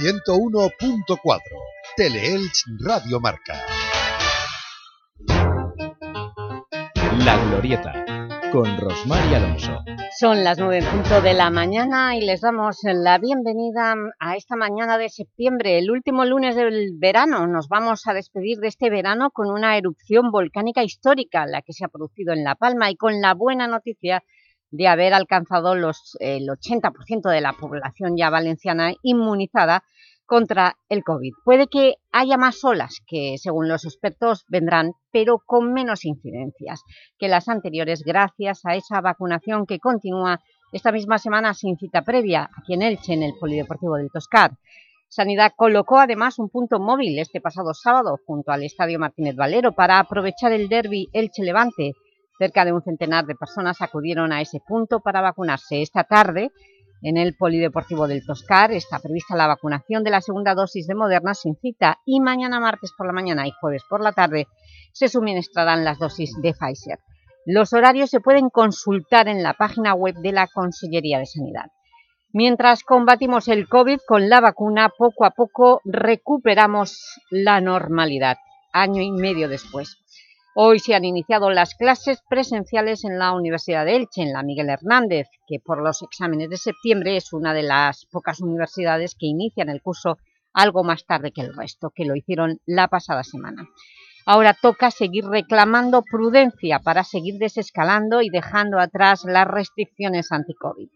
101.4. Teleelch Radio Marca. La Glorieta, con Rosmar y Alonso. Son las nueve en punto de la mañana y les damos la bienvenida a esta mañana de septiembre, el último lunes del verano. Nos vamos a despedir de este verano con una erupción volcánica histórica, la que se ha producido en La Palma, y con la buena noticia de haber alcanzado los, el 80% de la población ya valenciana inmunizada contra el COVID. Puede que haya más olas que, según los expertos, vendrán, pero con menos incidencias que las anteriores gracias a esa vacunación que continúa esta misma semana sin cita previa aquí en Elche, en el Polideportivo del Toscar. Sanidad colocó además un punto móvil este pasado sábado junto al Estadio Martínez Valero para aprovechar el derby Elche-Levante. Cerca de un centenar de personas acudieron a ese punto para vacunarse. Esta tarde en el Polideportivo del Toscar está prevista la vacunación de la segunda dosis de Moderna sin cita y mañana martes por la mañana y jueves por la tarde se suministrarán las dosis de Pfizer. Los horarios se pueden consultar en la página web de la Consellería de Sanidad. Mientras combatimos el COVID con la vacuna, poco a poco recuperamos la normalidad, año y medio después. Hoy se han iniciado las clases presenciales en la Universidad de Elche, en la Miguel Hernández, que por los exámenes de septiembre es una de las pocas universidades que inician el curso algo más tarde que el resto, que lo hicieron la pasada semana. Ahora toca seguir reclamando prudencia para seguir desescalando y dejando atrás las restricciones anti-COVID.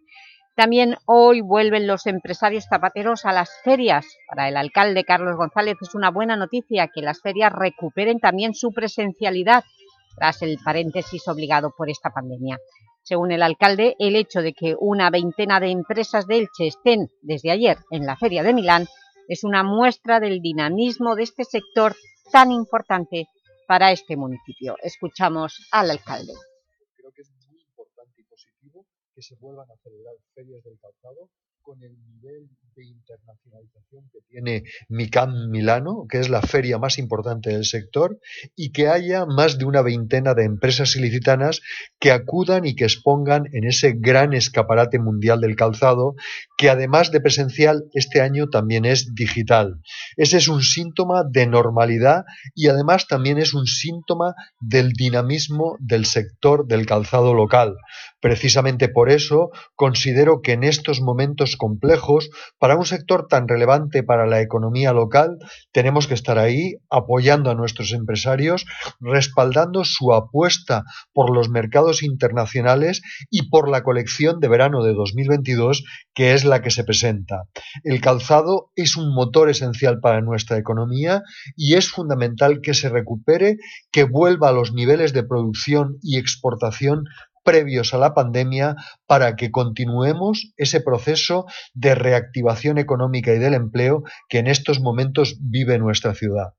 También hoy vuelven los empresarios zapateros a las ferias. Para el alcalde Carlos González es una buena noticia que las ferias recuperen también su presencialidad tras el paréntesis obligado por esta pandemia. Según el alcalde, el hecho de que una veintena de empresas de Elche estén desde ayer en la Feria de Milán es una muestra del dinamismo de este sector tan importante para este municipio. Escuchamos al alcalde que se vuelvan a celebrar ferias del calzado con el nivel de internacionalización que tiene MICAM Milano, que es la feria más importante del sector, y que haya más de una veintena de empresas ilicitanas que acudan y que expongan en ese gran escaparate mundial del calzado, que además de presencial, este año también es digital. Ese es un síntoma de normalidad y además también es un síntoma del dinamismo del sector del calzado local. Precisamente por eso considero que en estos momentos complejos, para un sector tan relevante para la economía local, tenemos que estar ahí apoyando a nuestros empresarios, respaldando su apuesta por los mercados internacionales y por la colección de verano de 2022, que es la que se presenta. El calzado es un motor esencial para nuestra economía y es fundamental que se recupere, que vuelva a los niveles de producción y exportación previos a la pandemia para que continuemos ese proceso de reactivación económica y del empleo que en estos momentos vive nuestra ciudad.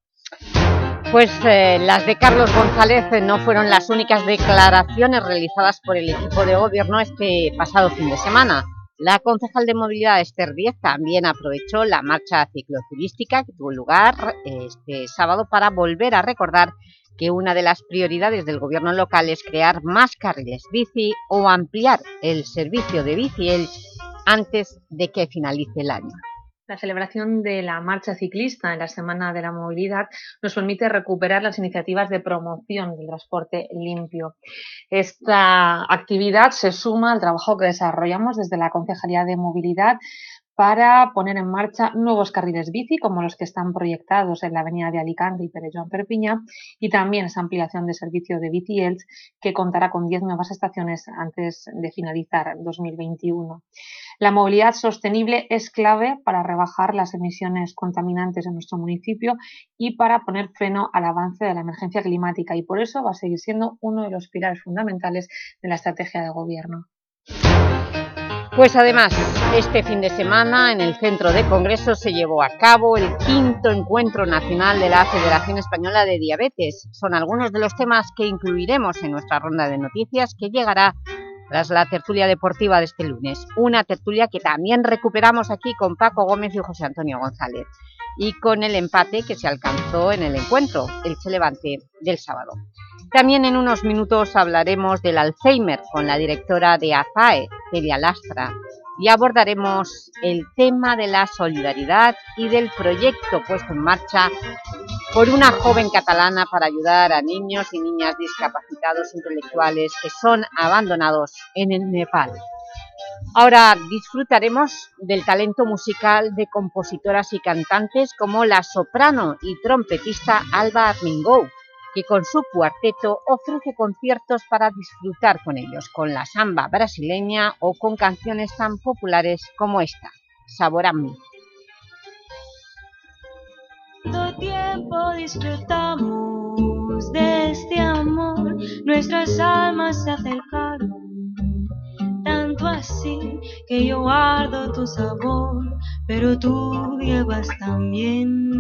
Pues eh, las de Carlos González eh, no fueron las únicas declaraciones realizadas por el equipo de gobierno este pasado fin de semana. La concejal de movilidad Esther Díez también aprovechó la marcha cicloturística que tuvo lugar eh, este sábado para volver a recordar que una de las prioridades del gobierno local es crear más carriles bici o ampliar el servicio de bici antes de que finalice el año. La celebración de la marcha ciclista en la Semana de la Movilidad nos permite recuperar las iniciativas de promoción del transporte limpio. Esta actividad se suma al trabajo que desarrollamos desde la Concejalía de Movilidad para poner en marcha nuevos carriles bici, como los que están proyectados en la avenida de Alicante y Pere Joan Perpiña, y también esa ampliación de servicio de bici Els, que contará con 10 nuevas estaciones antes de finalizar 2021. La movilidad sostenible es clave para rebajar las emisiones contaminantes en nuestro municipio y para poner freno al avance de la emergencia climática, y por eso va a seguir siendo uno de los pilares fundamentales de la estrategia de gobierno. Pues además, este fin de semana en el Centro de Congresos se llevó a cabo el quinto Encuentro Nacional de la Federación Española de Diabetes. Son algunos de los temas que incluiremos en nuestra ronda de noticias que llegará tras la tertulia deportiva de este lunes. Una tertulia que también recuperamos aquí con Paco Gómez y José Antonio González y con el empate que se alcanzó en el encuentro, el Levante del sábado. También en unos minutos hablaremos del Alzheimer con la directora de AFAE, Celia Lastra, y abordaremos el tema de la solidaridad y del proyecto puesto en marcha por una joven catalana para ayudar a niños y niñas discapacitados intelectuales que son abandonados en el Nepal. Ahora disfrutaremos del talento musical de compositoras y cantantes como la soprano y trompetista Alba Armingou, que con su cuarteto ofrece conciertos para disfrutar con ellos, con la samba brasileña o con canciones tan populares como esta, Sabor a mí. Así que yo guardo tu sabor, pero tú llevas también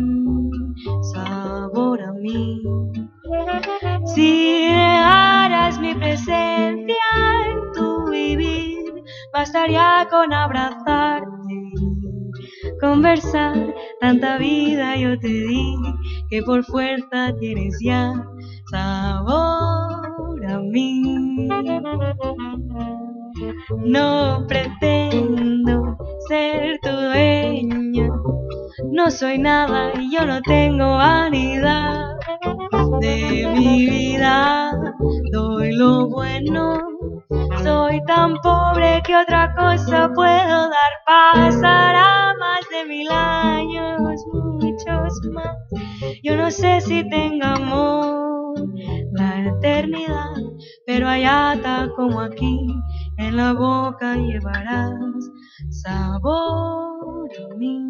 sabor a mí. Si dejaras mi presencia en tu vivir, bastaría con abrazarte, conversar, tanta vida yo te di, que por fuerza tienes ya sabor a mí. No pretendo ser tu dueña, no soy nada y yo no tengo vanidad de mi vida. Doy lo bueno, soy tan pobre que otra cosa puedo dar. Pasará más de mil años, muchos más. Yo no sé si tenga amor la eternidad, pero allá está como aquí, en la boca llevarás sabor a mí.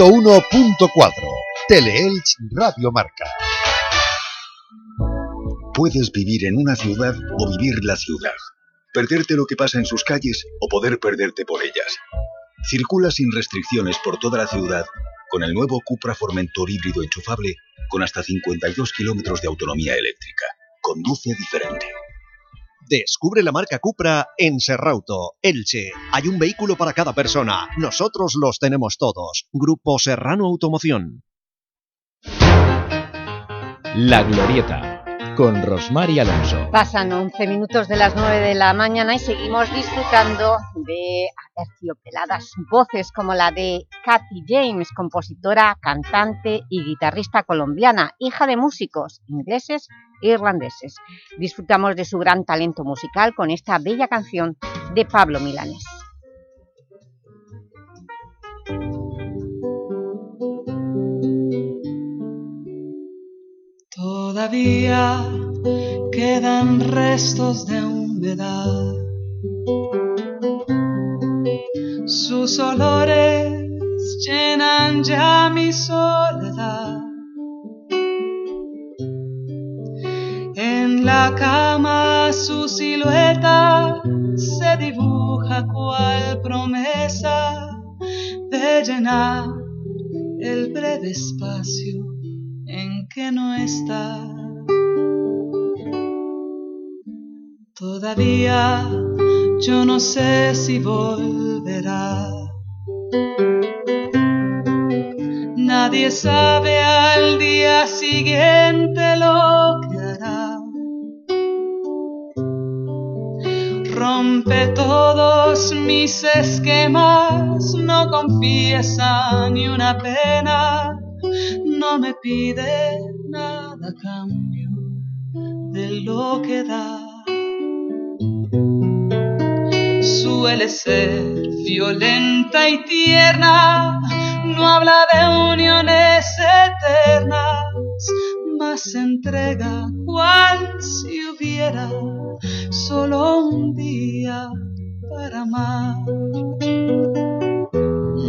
101.4 Teleelch Radio Marca. Puedes vivir en una ciudad o vivir la ciudad. Perderte lo que pasa en sus calles o poder perderte por ellas. Circula sin restricciones por toda la ciudad con el nuevo Cupra Formentor híbrido enchufable con hasta 52 kilómetros de autonomía eléctrica. Conduce diferente. Descubre la marca Cupra en Serrauto, Elche. Hay un vehículo para cada persona. Nosotros los tenemos todos. Grupo Serrano Automoción. La Glorieta, con Rosmar y Alonso. Pasan 11 minutos de las 9 de la mañana y seguimos disfrutando de aterciopeladas voces como la de Kathy James, compositora, cantante y guitarrista colombiana, hija de músicos ingleses irlandeses. Disfrutamos de su gran talento musical con esta bella canción de Pablo Milanés. Todavía quedan restos de humedad. Sus olores llenan ya mi soledad. La cama su silueta se dibuja cual promesa de llenar el breve espacio en que no está. Todavía yo no sé si volverá. Nadie sabe al día siguiente lo que Rompe todos mis esquemas, no confiesa ni una pena. No me pide nada a cambio de lo que da. Suele ser violenta y tierna, no habla de uniones eternas, más entrega cual si hubiera solo un día para amar.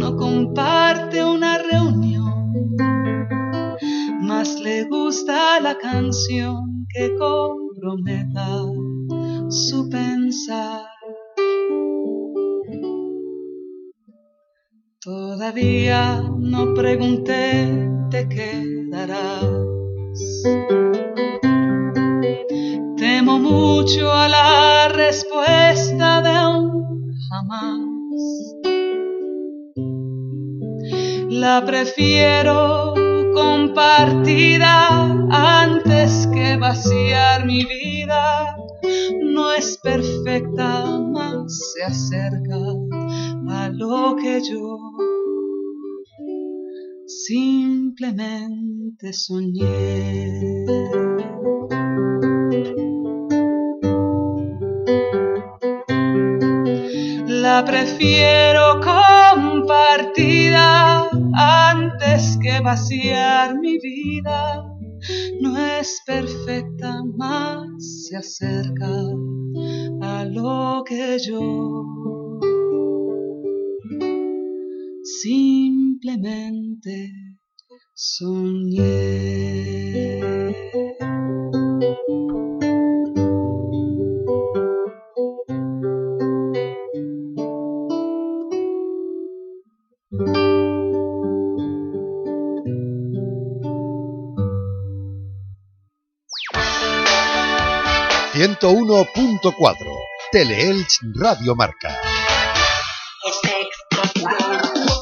No comparte una reunión más le gusta la canción que comprometa su pensar. Todavía no pregunté, te quedarás. Temo mucho a la respuesta de un jamás. La prefiero compartida antes que vaciar mi vida. No es perfecta, más se acerca a lo que yo simplemente soñé. La prefiero compartida antes que vaciar mi vida. No es perfecta, más se acerca a lo que yo simplemente soñé. ...101.4... Teleelch Radio Marca.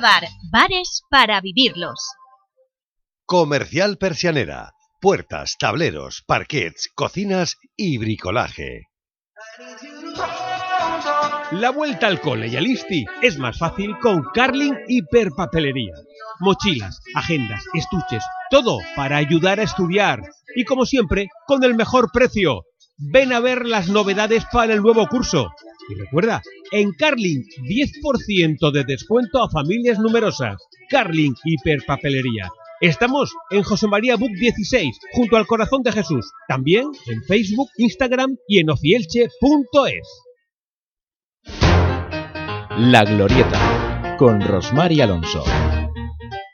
Bar, bares para vivirlos. Comercial Persianera. puertas, tableros, parquets, cocinas y bricolaje. La vuelta al cole y al ISTI es más fácil con Carling Hiperpapelería. Mochilas, agendas, estuches, todo para ayudar a estudiar. Y como siempre, con el mejor precio. Ven a ver las novedades para el nuevo curso. Y recuerda, en Carling, 10% de descuento a familias numerosas. Carling Hiperpapelería. Estamos en José María Book 16, junto al Corazón de Jesús. También en Facebook, Instagram y en ocielche.es. La Glorieta, con Rosmar Alonso.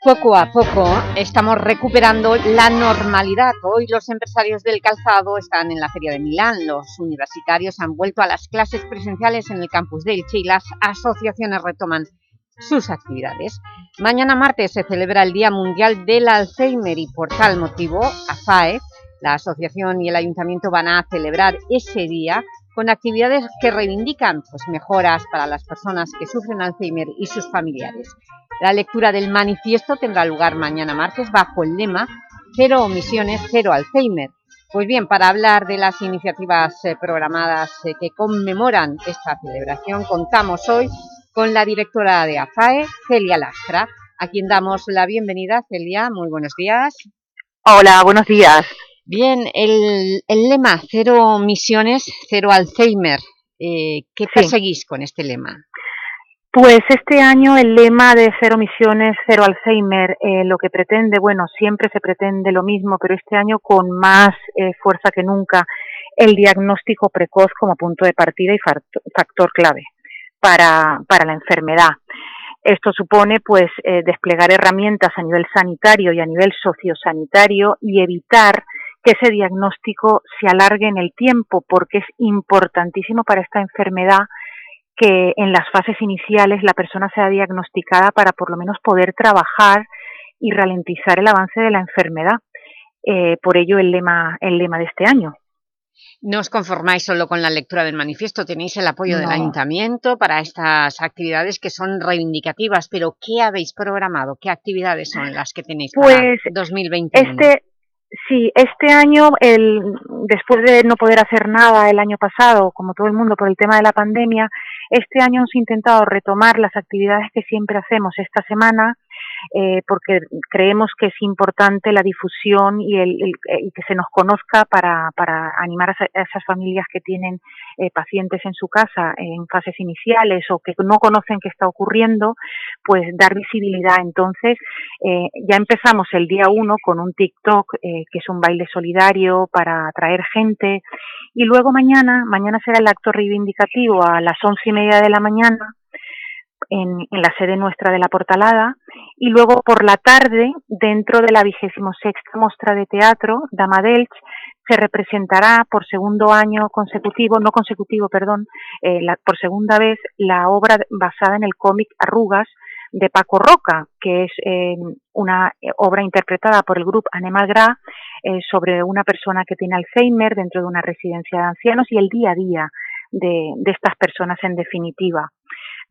Poco a poco estamos recuperando la normalidad. Hoy los empresarios del calzado están en la Feria de Milán, los universitarios han vuelto a las clases presenciales en el campus de Elche y las asociaciones retoman sus actividades. Mañana martes se celebra el Día Mundial del Alzheimer y por tal motivo AFAE, la asociación y el ayuntamiento van a celebrar ese día con actividades que reivindican pues, mejoras para las personas que sufren Alzheimer y sus familiares. La lectura del manifiesto tendrá lugar mañana martes bajo el lema Cero omisiones, cero Alzheimer. Pues bien, para hablar de las iniciativas eh, programadas eh, que conmemoran esta celebración, contamos hoy con la directora de AFAE, Celia Lastra, a quien damos la bienvenida. Celia, muy buenos días. Hola, buenos días. Bien, el, lema Cero Misiones, Cero Alzheimer, eh, ¿qué perseguís con este lema? Pues este año el lema de Cero Misiones, Cero Alzheimer, eh, lo que pretende, bueno, siempre se pretende lo mismo, pero este año con más eh, fuerza que nunca, el diagnóstico precoz como punto de partida y factor clave para, para la enfermedad. Esto supone pues eh, desplegar herramientas a nivel sanitario y a nivel sociosanitario y evitar que ese diagnóstico se alargue en el tiempo porque es importantísimo para esta enfermedad que en las fases iniciales la persona sea diagnosticada para por lo menos poder trabajar y ralentizar el avance de la enfermedad. Eh, por ello el lema, el lema de este año. No os conformáis solo con la lectura del manifiesto, tenéis el apoyo del Ayuntamiento para estas actividades que son reivindicativas, pero ¿qué habéis programado? ¿Qué actividades son las que tenéis pues, para 2021? Este, sí, este año, el, después de no poder hacer nada el año pasado, como todo el mundo por el tema de la pandemia, este año hemos intentado retomar las actividades que siempre hacemos. Esta semana, eh, porque creemos que es importante la difusión y, el, que se nos conozca para, para animar a, esas familias que tienen eh, pacientes en su casa en fases iniciales o que no conocen qué está ocurriendo, pues dar visibilidad. Entonces, eh, ya empezamos el día uno con un TikTok que es un baile solidario para atraer gente y luego mañana, mañana será el acto reivindicativo a las once y media de la mañana en, la sede nuestra de la Portalada y luego por la tarde, dentro de la vigésimo sexta muestra de teatro, Dama Delch, se representará por segundo año consecutivo, no consecutivo, perdón, eh, por segunda vez la obra basada en el cómic Arrugas de Paco Roca, que es eh, una obra interpretada por el grupo Animal eh, sobre una persona que tiene Alzheimer dentro de una residencia de ancianos y el día a día de estas personas en definitiva.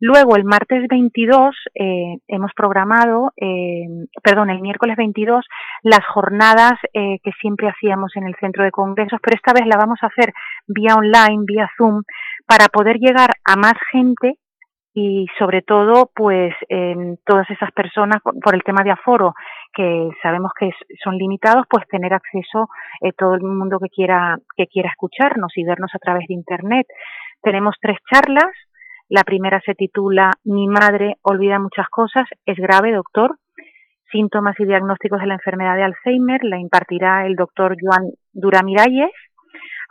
Luego, el martes 22, eh, hemos programado, eh, perdón, el miércoles 22, las jornadas eh, que siempre hacíamos en el centro de congresos, pero esta vez la vamos a hacer vía online, vía Zoom, para poder llegar a más gente y sobre todo, pues, todas esas personas, por el tema de aforo, que sabemos que son limitados, pues tener acceso eh, todo el mundo que quiera, que quiera escucharnos y vernos a través de Internet. Tenemos tres charlas, la primera se titula Mi madre olvida muchas cosas, es grave, doctor. Síntomas y diagnósticos de la enfermedad de Alzheimer la impartirá el doctor Joan Duramiralles.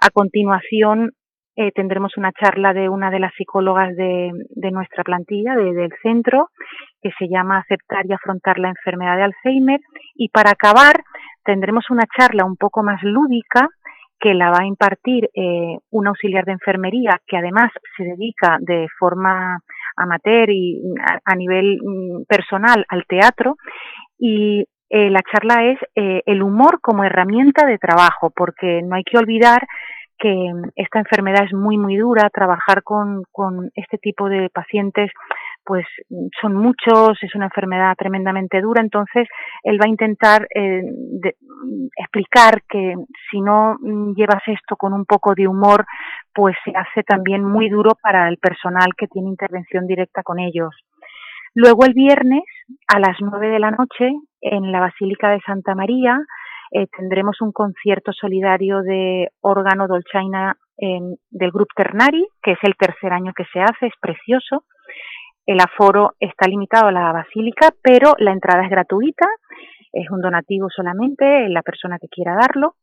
A continuación eh, tendremos una charla de una de las psicólogas de, nuestra plantilla, del centro, que se llama Aceptar y afrontar la enfermedad de Alzheimer. Y para acabar tendremos una charla un poco más lúdica que la va a impartir eh, un auxiliar de enfermería que además se dedica de forma amateur y a, nivel mm, personal al teatro. Y eh, la charla es eh, el humor como herramienta de trabajo porque no hay que olvidar que esta enfermedad es muy muy dura, trabajar con, con este tipo de pacientes pues son muchos, es una enfermedad tremendamente dura, entonces él va a intentar eh, explicar que si no llevas esto con un poco de humor, pues se hace también muy duro para el personal que tiene intervención directa con ellos. Luego el viernes a las nueve de la noche en la Basílica de Santa María eh, tendremos un concierto solidario de órgano Dolchaina del Grupo Ternari, que es el tercer año que se hace, es precioso. El aforo está limitado a la basílica, pero la entrada es gratuita, es un donativo solamente, la persona que quiera darlo.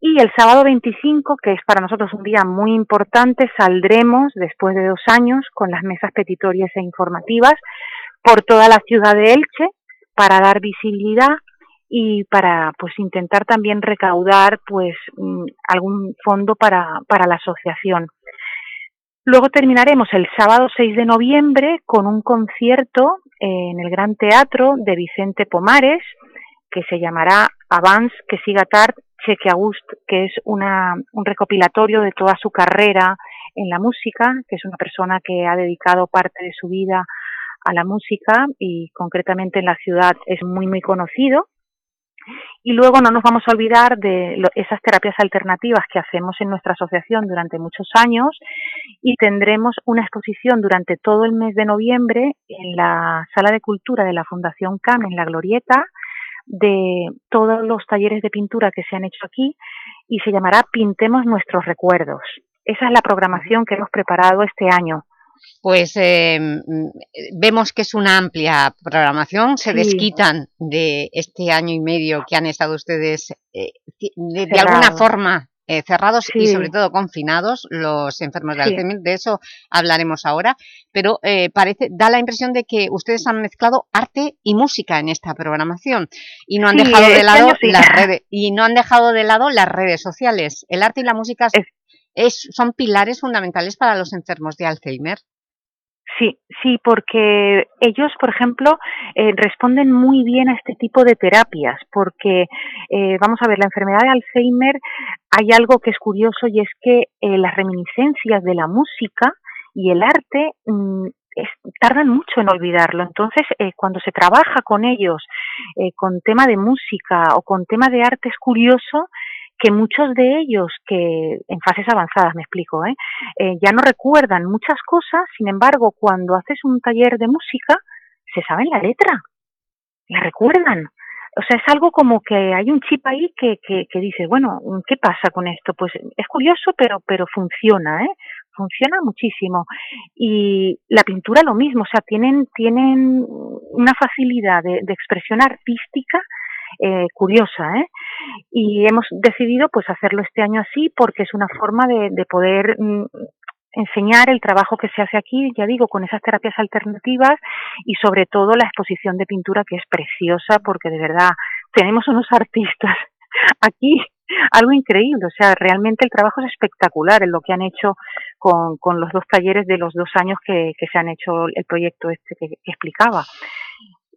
Y el sábado 25, que es para nosotros un día muy importante, saldremos después de dos años con las mesas petitorias e informativas por toda la ciudad de Elche para dar visibilidad y para pues intentar también recaudar pues mm, algún fondo para, para la asociación. Luego terminaremos el sábado 6 de noviembre con un concierto en el Gran Teatro de Vicente Pomares que se llamará Avance que siga tard Cheque August, que es una, un recopilatorio de toda su carrera en la música, que es una persona que ha dedicado parte de su vida a la música y concretamente en la ciudad es muy muy conocido y luego no nos vamos a olvidar de esas terapias alternativas que hacemos en nuestra asociación durante muchos años y tendremos una exposición durante todo el mes de noviembre en la sala de cultura de la Fundación CAM en la Glorieta de todos los talleres de pintura que se han hecho aquí y se llamará Pintemos nuestros recuerdos. Esa es la programación que hemos preparado este año pues em, vemos que es una amplia programación, se desquitan de este año y medio que han estado ustedes eh, de, alguna forma eh, cerrados y sobre todo confinados los enfermos de Alzheimer, de eso hablaremos ahora, pero eh, parece, da la impresión de que ustedes han mezclado arte y música en esta programación y no han dejado de este lado las redes y no han dejado de lado las redes sociales. El arte y la música es, son pilares fundamentales para los enfermos de Alzheimer. Sí, sí, porque ellos, por ejemplo, eh, responden muy bien a este tipo de terapias, porque, eh, vamos a ver, la enfermedad de Alzheimer hay algo que es curioso y es que eh, las reminiscencias de la música y el arte mm, tardan mucho en olvidarlo. Entonces, cuando se trabaja con ellos con tema de música o con tema de arte es curioso que muchos de ellos que en fases avanzadas, me explico, ¿eh? ¿eh? ya no recuerdan muchas cosas, sin embargo, cuando haces un taller de música, se saben la letra, la recuerdan. O sea, es algo como que hay un chip ahí que, que, que dice, bueno, ¿qué pasa con esto? Pues es curioso, pero, pero funciona, ¿eh? Funciona muchísimo. Y la pintura lo mismo, o sea, tienen, tienen una facilidad de, de expresión artística eh, curiosa, ¿eh? Y hemos decidido pues hacerlo este año así porque es una forma de, de poder mm, enseñar el trabajo que se hace aquí, ya digo, con esas terapias alternativas y sobre todo la exposición de pintura que es preciosa porque de verdad tenemos unos artistas aquí algo increíble, o sea, realmente el trabajo es espectacular en lo que han hecho con, los dos talleres de los dos años que, que se han hecho el proyecto este que explicaba.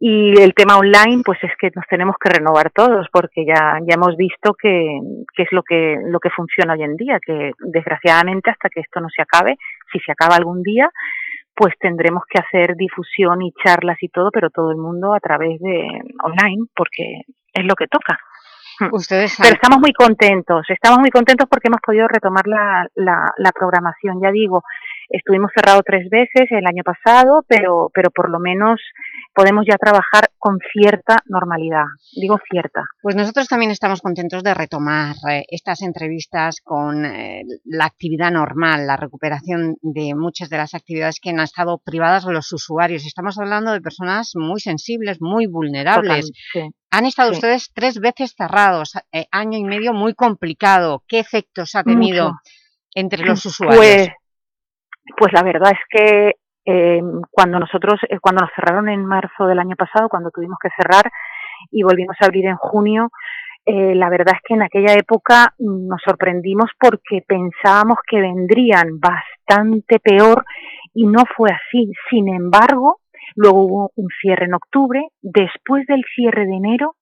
Y el tema online, pues es que nos tenemos que renovar todos, porque ya, ya hemos visto que, que es lo que, lo que funciona hoy en día, que desgraciadamente hasta que esto no se acabe, si se acaba algún día, pues tendremos que hacer difusión y charlas y todo, pero todo el mundo a través de online, porque es lo que toca. Hmm. Ustedes Pero estamos muy contentos, estamos muy contentos porque hemos podido retomar la, la, la programación. Ya digo, estuvimos cerrados tres veces el año pasado, pero, pero por lo menos podemos ya trabajar con cierta normalidad, digo cierta. Pues nosotros también estamos contentos de retomar eh, estas entrevistas con eh, la actividad normal, la recuperación de muchas de las actividades que han estado privadas los usuarios. Estamos hablando de personas muy sensibles, muy vulnerables. Han estado ustedes tres veces cerrados, eh, año y medio muy complicado. ¿Qué efectos ha tenido entre los usuarios? Pues, pues la verdad es que eh, cuando nosotros, eh, cuando nos cerraron en marzo del año pasado, cuando tuvimos que cerrar y volvimos a abrir en junio, eh, la verdad es que en aquella época nos sorprendimos porque pensábamos que vendrían bastante peor y no fue así. Sin embargo, luego hubo un cierre en octubre, después del cierre de enero,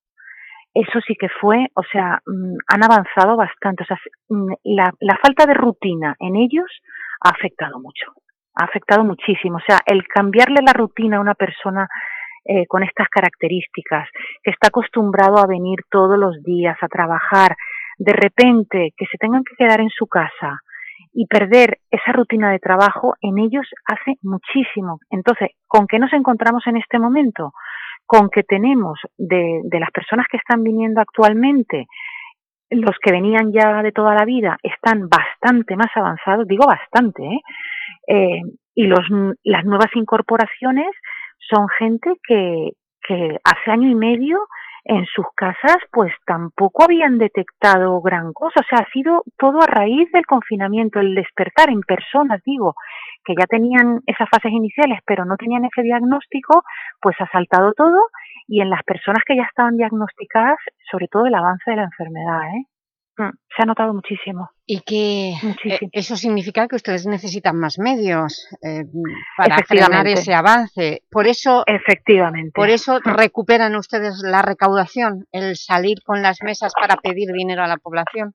eso sí que fue, o sea, mm, han avanzado bastante. O sea, mm, la, la falta de rutina en ellos ha afectado mucho ha afectado muchísimo. O sea, el cambiarle la rutina a una persona eh, con estas características, que está acostumbrado a venir todos los días a trabajar, de repente que se tengan que quedar en su casa y perder esa rutina de trabajo, en ellos hace muchísimo. Entonces, ¿con qué nos encontramos en este momento? Con que tenemos de, de las personas que están viniendo actualmente, los que venían ya de toda la vida están bastante más avanzados, digo bastante, ¿eh? Eh, y los, las nuevas incorporaciones son gente que, que hace año y medio en sus casas pues tampoco habían detectado gran cosa, o sea, ha sido todo a raíz del confinamiento, el despertar en personas, digo, que ya tenían esas fases iniciales pero no tenían ese diagnóstico, pues ha saltado todo y en las personas que ya estaban diagnosticadas, sobre todo el avance de la enfermedad, ¿eh? Mm, se ha notado muchísimo. Y que eh, eso significa que ustedes necesitan más medios eh, para frenar ese avance. Por eso, Efectivamente. por eso recuperan ustedes la recaudación, el salir con las mesas para pedir dinero a la población.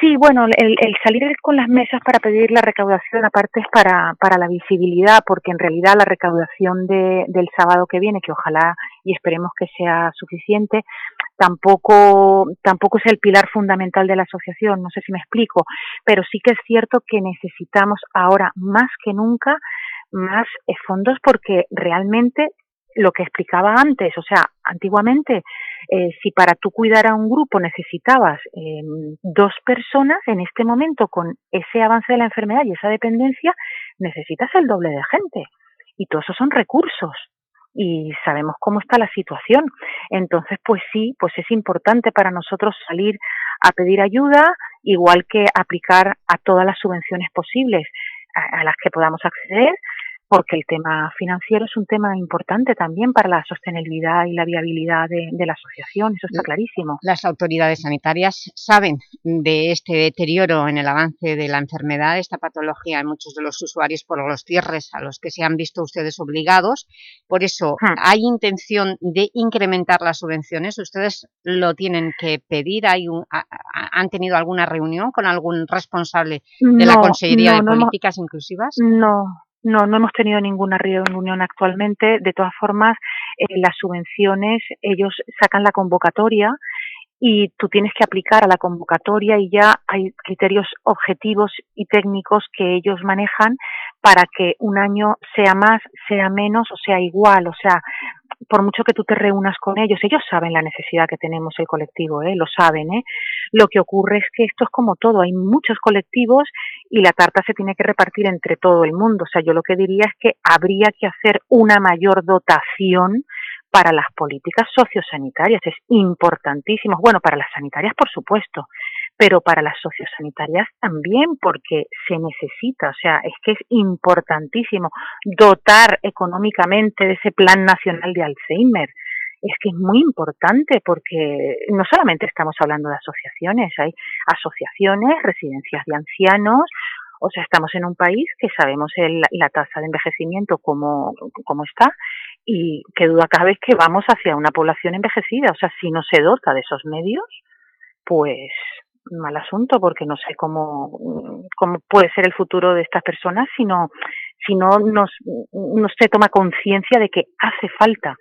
Sí, bueno, el, salir con las mesas para pedir la recaudación aparte es para, para la visibilidad, porque en realidad la recaudación de, del sábado que viene, que ojalá y esperemos que sea suficiente, tampoco, tampoco es el pilar fundamental de la asociación, no sé si me explico, pero sí que es cierto que necesitamos ahora más que nunca más eh, fondos porque realmente lo que explicaba antes, o sea, antiguamente, eh, si para tú cuidar a un grupo necesitabas eh, dos personas, en este momento con ese avance de la enfermedad y esa dependencia, necesitas el doble de gente. Y todos esos son recursos. Y sabemos cómo está la situación. Entonces, pues sí, pues es importante para nosotros salir a pedir ayuda, igual que aplicar a todas las subvenciones posibles a las que podamos acceder, porque el tema financiero es un tema importante también para la sostenibilidad y la viabilidad de, la asociación, eso está clarísimo. Las autoridades sanitarias saben de este deterioro en el avance de la enfermedad, esta patología en muchos de los usuarios por los cierres a los que se han visto ustedes obligados, por eso hmm. hay intención de incrementar las subvenciones, ustedes lo tienen que pedir, ¿Hay ¿han tenido alguna reunión con algún responsable de la Consejería de Políticas Inclusivas? No, no, no hemos tenido ninguna reunión actualmente. De todas formas, eh, las subvenciones, ellos sacan la convocatoria y tú tienes que aplicar a la convocatoria y ya hay criterios objetivos y técnicos que ellos manejan para que un año sea más, sea menos o sea igual. O sea, por mucho que tú te reúnas con ellos, ellos saben la necesidad que tenemos el colectivo, ¿eh? lo saben. ¿eh? Lo que ocurre es que esto es como todo, hay muchos colectivos y la tarta se tiene que repartir entre todo el mundo. O sea, yo lo que diría es que habría que hacer una mayor dotación para las políticas sociosanitarias. Es importantísimo. Bueno, para las sanitarias, por supuesto, pero para las sociosanitarias también, porque se necesita, o sea, es que es importantísimo dotar económicamente de ese Plan Nacional de Alzheimer. Es que es muy importante porque no solamente estamos hablando de asociaciones, hay asociaciones, residencias de ancianos, o sea, estamos en un país que sabemos el, la tasa de envejecimiento como, como está y que duda cabe que vamos hacia una población envejecida. O sea, si no se dota de esos medios, pues mal asunto porque no sé cómo, cómo puede ser el futuro de estas personas si no, si no nos, no se toma conciencia de que hace falta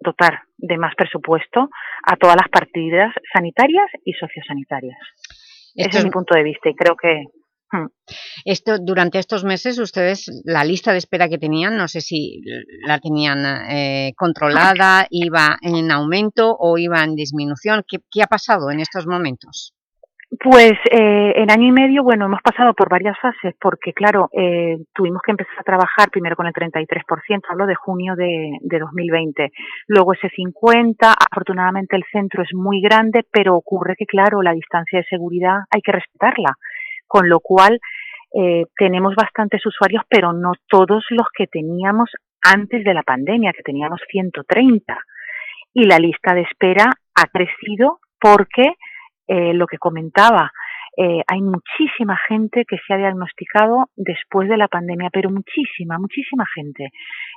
dotar de más presupuesto a todas las partidas sanitarias y sociosanitarias. Ese es mi punto de vista y creo que hmm. esto, durante estos meses, ustedes, la lista de espera que tenían, no sé si la tenían eh, controlada, iba en aumento o iba en disminución. ¿Qué, ¿Qué, ha pasado en estos momentos? Pues eh, en año y medio, bueno, hemos pasado por varias fases porque, claro, eh, tuvimos que empezar a trabajar primero con el 33%, hablo de junio de, de 2020, luego ese 50%, afortunadamente el centro es muy grande, pero ocurre que, claro, la distancia de seguridad hay que respetarla, con lo cual eh, tenemos bastantes usuarios, pero no todos los que teníamos antes de la pandemia, que teníamos 130, y la lista de espera ha crecido porque eh, lo que comentaba, eh, hay muchísima gente que se ha diagnosticado después de la pandemia, pero muchísima, muchísima gente.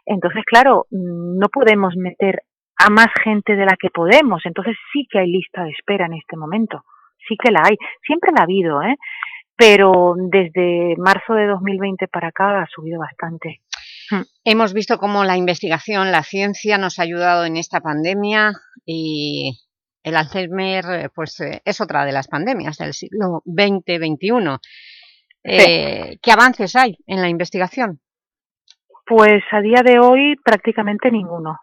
Entonces, claro, mm, no podemos meter a más gente de la que podemos, entonces sí que hay lista de espera en este momento, sí que la hay, siempre la ha habido, ¿eh? pero desde marzo de 2020 para acá ha subido bastante. Hmm. Hemos visto cómo la investigación, la ciencia nos ha ayudado en esta pandemia y el Alzheimer eh, pues, eh, es otra de las pandemias del siglo XX-XXI. Eh, ¿Qué avances hay en la investigación? Pues a día de hoy prácticamente ninguno,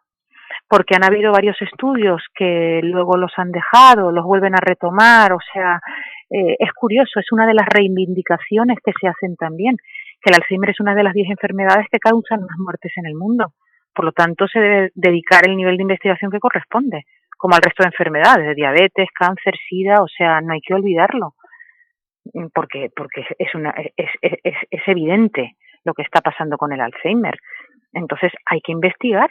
porque han habido varios estudios que luego los han dejado, los vuelven a retomar, o sea, es curioso, es una de las reivindicaciones que se hacen también, que el Alzheimer es una de las 10 enfermedades que causan más muertes en el mundo. Por lo tanto, se debe dedicar el nivel de investigación que corresponde como al resto de enfermedades, de diabetes, cáncer, sida, o sea, no hay que olvidarlo, mm, porque, porque es, una, es, es, es evidente lo que está pasando con el Alzheimer. Entonces hay que investigar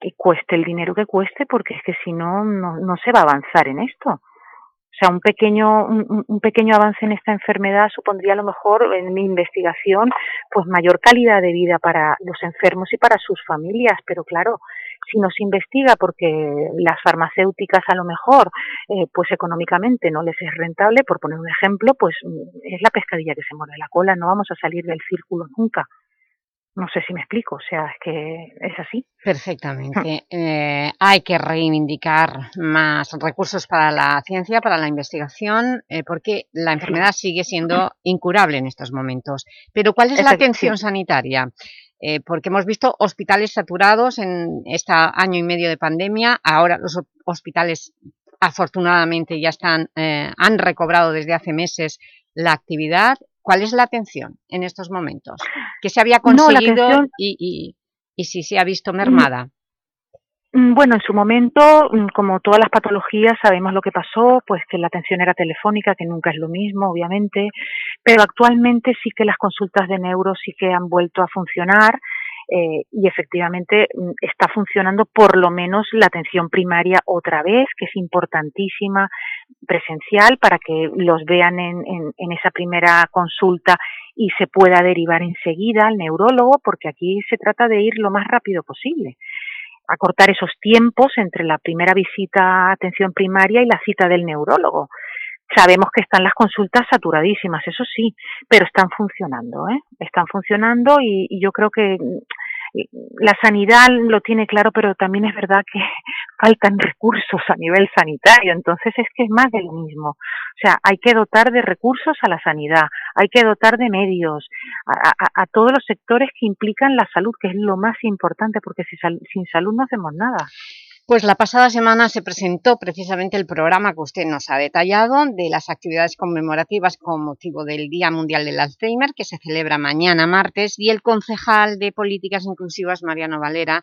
y cueste el dinero que cueste, porque es que si no, no, no se va a avanzar en esto. O sea, un pequeño, un, un, pequeño avance en esta enfermedad supondría a lo mejor en mi investigación pues mayor calidad de vida para los enfermos y para sus familias, pero claro, si no se investiga porque las farmacéuticas a lo mejor eh, pues económicamente no les es rentable, por poner un ejemplo, pues mm, es la pescadilla que se muerde la cola, no vamos a salir del círculo nunca. No sé si me explico, o sea, es que es así. Perfectamente. Eh, hay que reivindicar más recursos para la ciencia, para la investigación, eh, porque la enfermedad sigue siendo incurable en estos momentos. Pero ¿cuál es la atención sanitaria? Eh, porque hemos visto hospitales saturados en este año y medio de pandemia, ahora los hospitales afortunadamente ya están, eh, han recobrado desde hace meses la actividad. ¿Cuál es la atención en estos momentos? ¿Qué se había conseguido y, y si se ha visto mermada? Mm, bueno, en su momento, mm, como todas las patologías, sabemos lo que pasó, pues que la atención era telefónica, que nunca es lo mismo, obviamente, pero actualmente sí que las consultas de neuro sí que han vuelto a funcionar eh, y efectivamente mm, está funcionando por lo menos la atención primaria otra vez, que es importantísima, presencial, para que los vean en, en, en esa primera consulta y se pueda derivar enseguida al neurólogo, porque aquí se trata de ir lo más rápido posible acortar esos tiempos entre la primera visita a atención primaria y la cita del neurólogo. Sabemos que están las consultas saturadísimas, eso sí, pero están funcionando, ¿eh? Están funcionando y, y yo creo que la sanidad lo tiene claro, pero también es verdad que faltan recursos a nivel sanitario, entonces es que es más de lo mismo. O sea, hay que dotar de recursos a la sanidad, hay que dotar de medios a, todos los sectores que implican la salud, que es lo más importante, porque si sin salud no hacemos nada. Pues la pasada semana se presentó precisamente el programa que usted nos ha detallado de las actividades conmemorativas con motivo del Día Mundial del Alzheimer, que se celebra mañana martes, y el concejal de Políticas Inclusivas, Mariano Valera,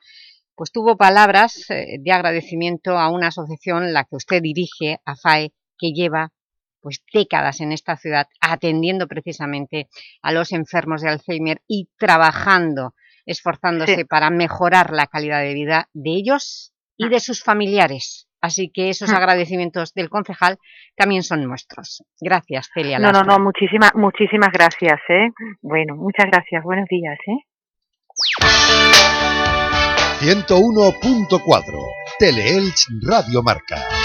pues tuvo palabras eh, de agradecimiento a una asociación, la que usted dirige, AFAE, que lleva pues décadas en esta ciudad atendiendo precisamente a los enfermos de Alzheimer y trabajando, esforzándose sí. para mejorar la calidad de vida de ellos y de sus familiares. Así que esos ah. agradecimientos del concejal también son nuestros. Gracias, Celia No, no, no, muchísimas, muchísimas gracias. ¿eh? Bueno, muchas gracias. Buenos días. ¿eh? 101.4 Teleelch Radio Marca.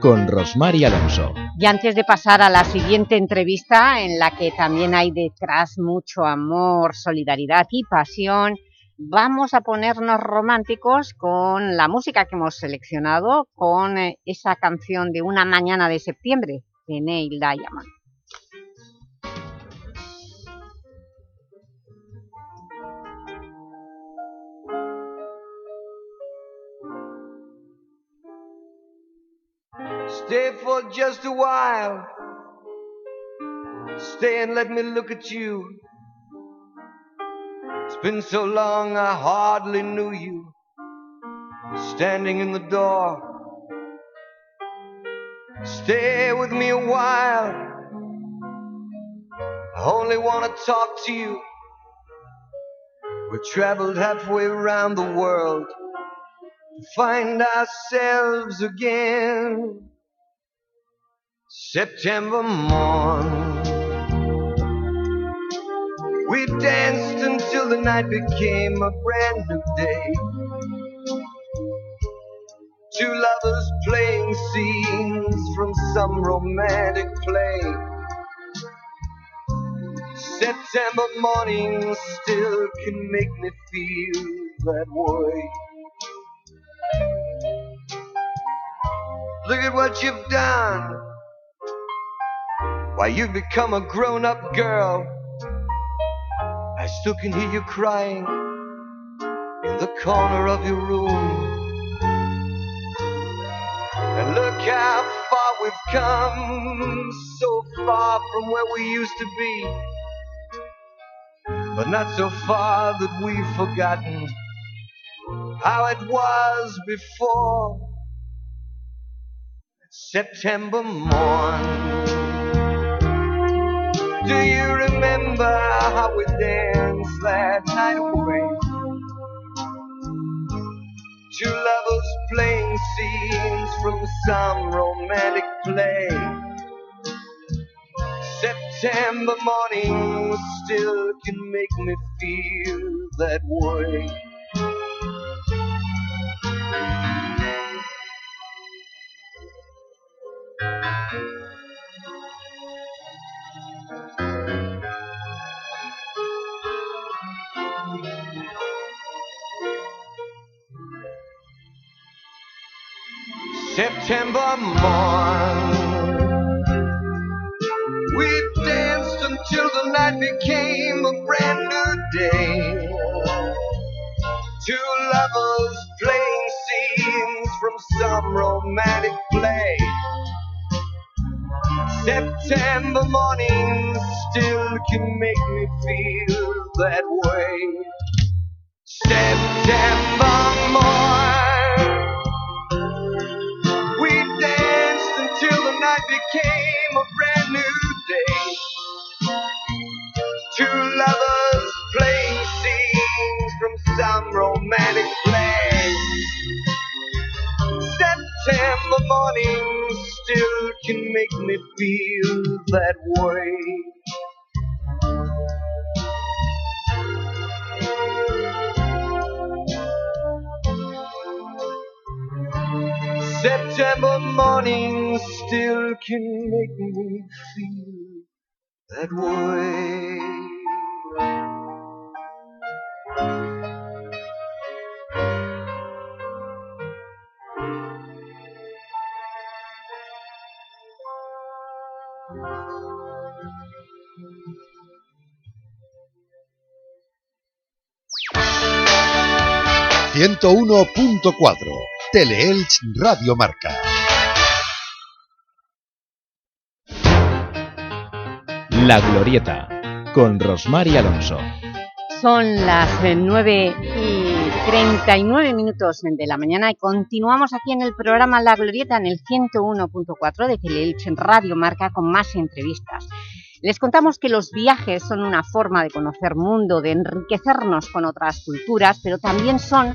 con Rosmar y Alonso. Y antes de pasar a la siguiente entrevista, en la que también hay detrás mucho amor, solidaridad y pasión, vamos a ponernos románticos con la música que hemos seleccionado, con eh, esa canción de Una mañana de septiembre, de Neil Diamond. Stay for just a while. Stay and let me look at you. It's been so long I hardly knew you. Standing in the door. Stay with me a while. I only want to talk to you. We traveled halfway around the world to find ourselves again. September morn. We danced until the night became a brand new day. Two lovers playing scenes from some romantic play. September morning still can make me feel that way. Look at what you've done. Why, you've become a grown up girl. I still can hear you crying in the corner of your room. And look how far we've come, so far from where we used to be. But not so far that we've forgotten how it was before. September morn. Do you remember how we danced that night away? Two lovers playing scenes from some romantic play. September morning still can make me feel that way. September morn. We danced until the night became a brand new day. Two lovers playing scenes from some romantic play. September morning still can make me feel that way. September morn. Became a brand new day. Two lovers playing scenes from some romantic play. September morning still can make me feel that way. September morning still can make me feel that way. ...101.4... Teleelch Radio Marca. La Glorieta, con Rosmar y Alonso. Son las 9 y 39 minutos de la mañana y continuamos aquí en el programa La Glorieta en el 101.4 de Teleelch Radio Marca con más entrevistas. Les contamos que los viajes son una forma de conocer mundo, de enriquecernos con otras culturas, pero también son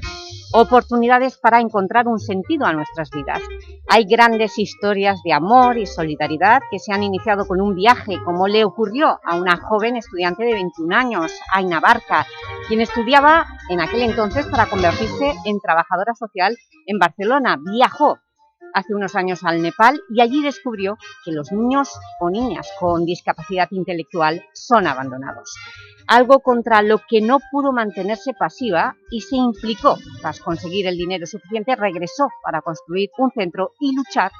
oportunidades para encontrar un sentido a nuestras vidas. Hay grandes historias de amor y solidaridad que se han iniciado con un viaje, como le ocurrió a una joven estudiante de 21 años, Aina Barca, quien estudiaba en aquel entonces para convertirse en trabajadora social en Barcelona. Viajó hace unos años al Nepal y allí descubrió que los niños o niñas con discapacidad intelectual son abandonados. Algo contra lo que no pudo mantenerse pasiva y se implicó. Tras conseguir el dinero suficiente, regresó para construir un centro y luchar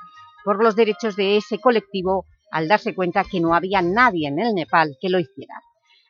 por los derechos de ese colectivo al darse cuenta que no había nadie en el Nepal que lo hiciera.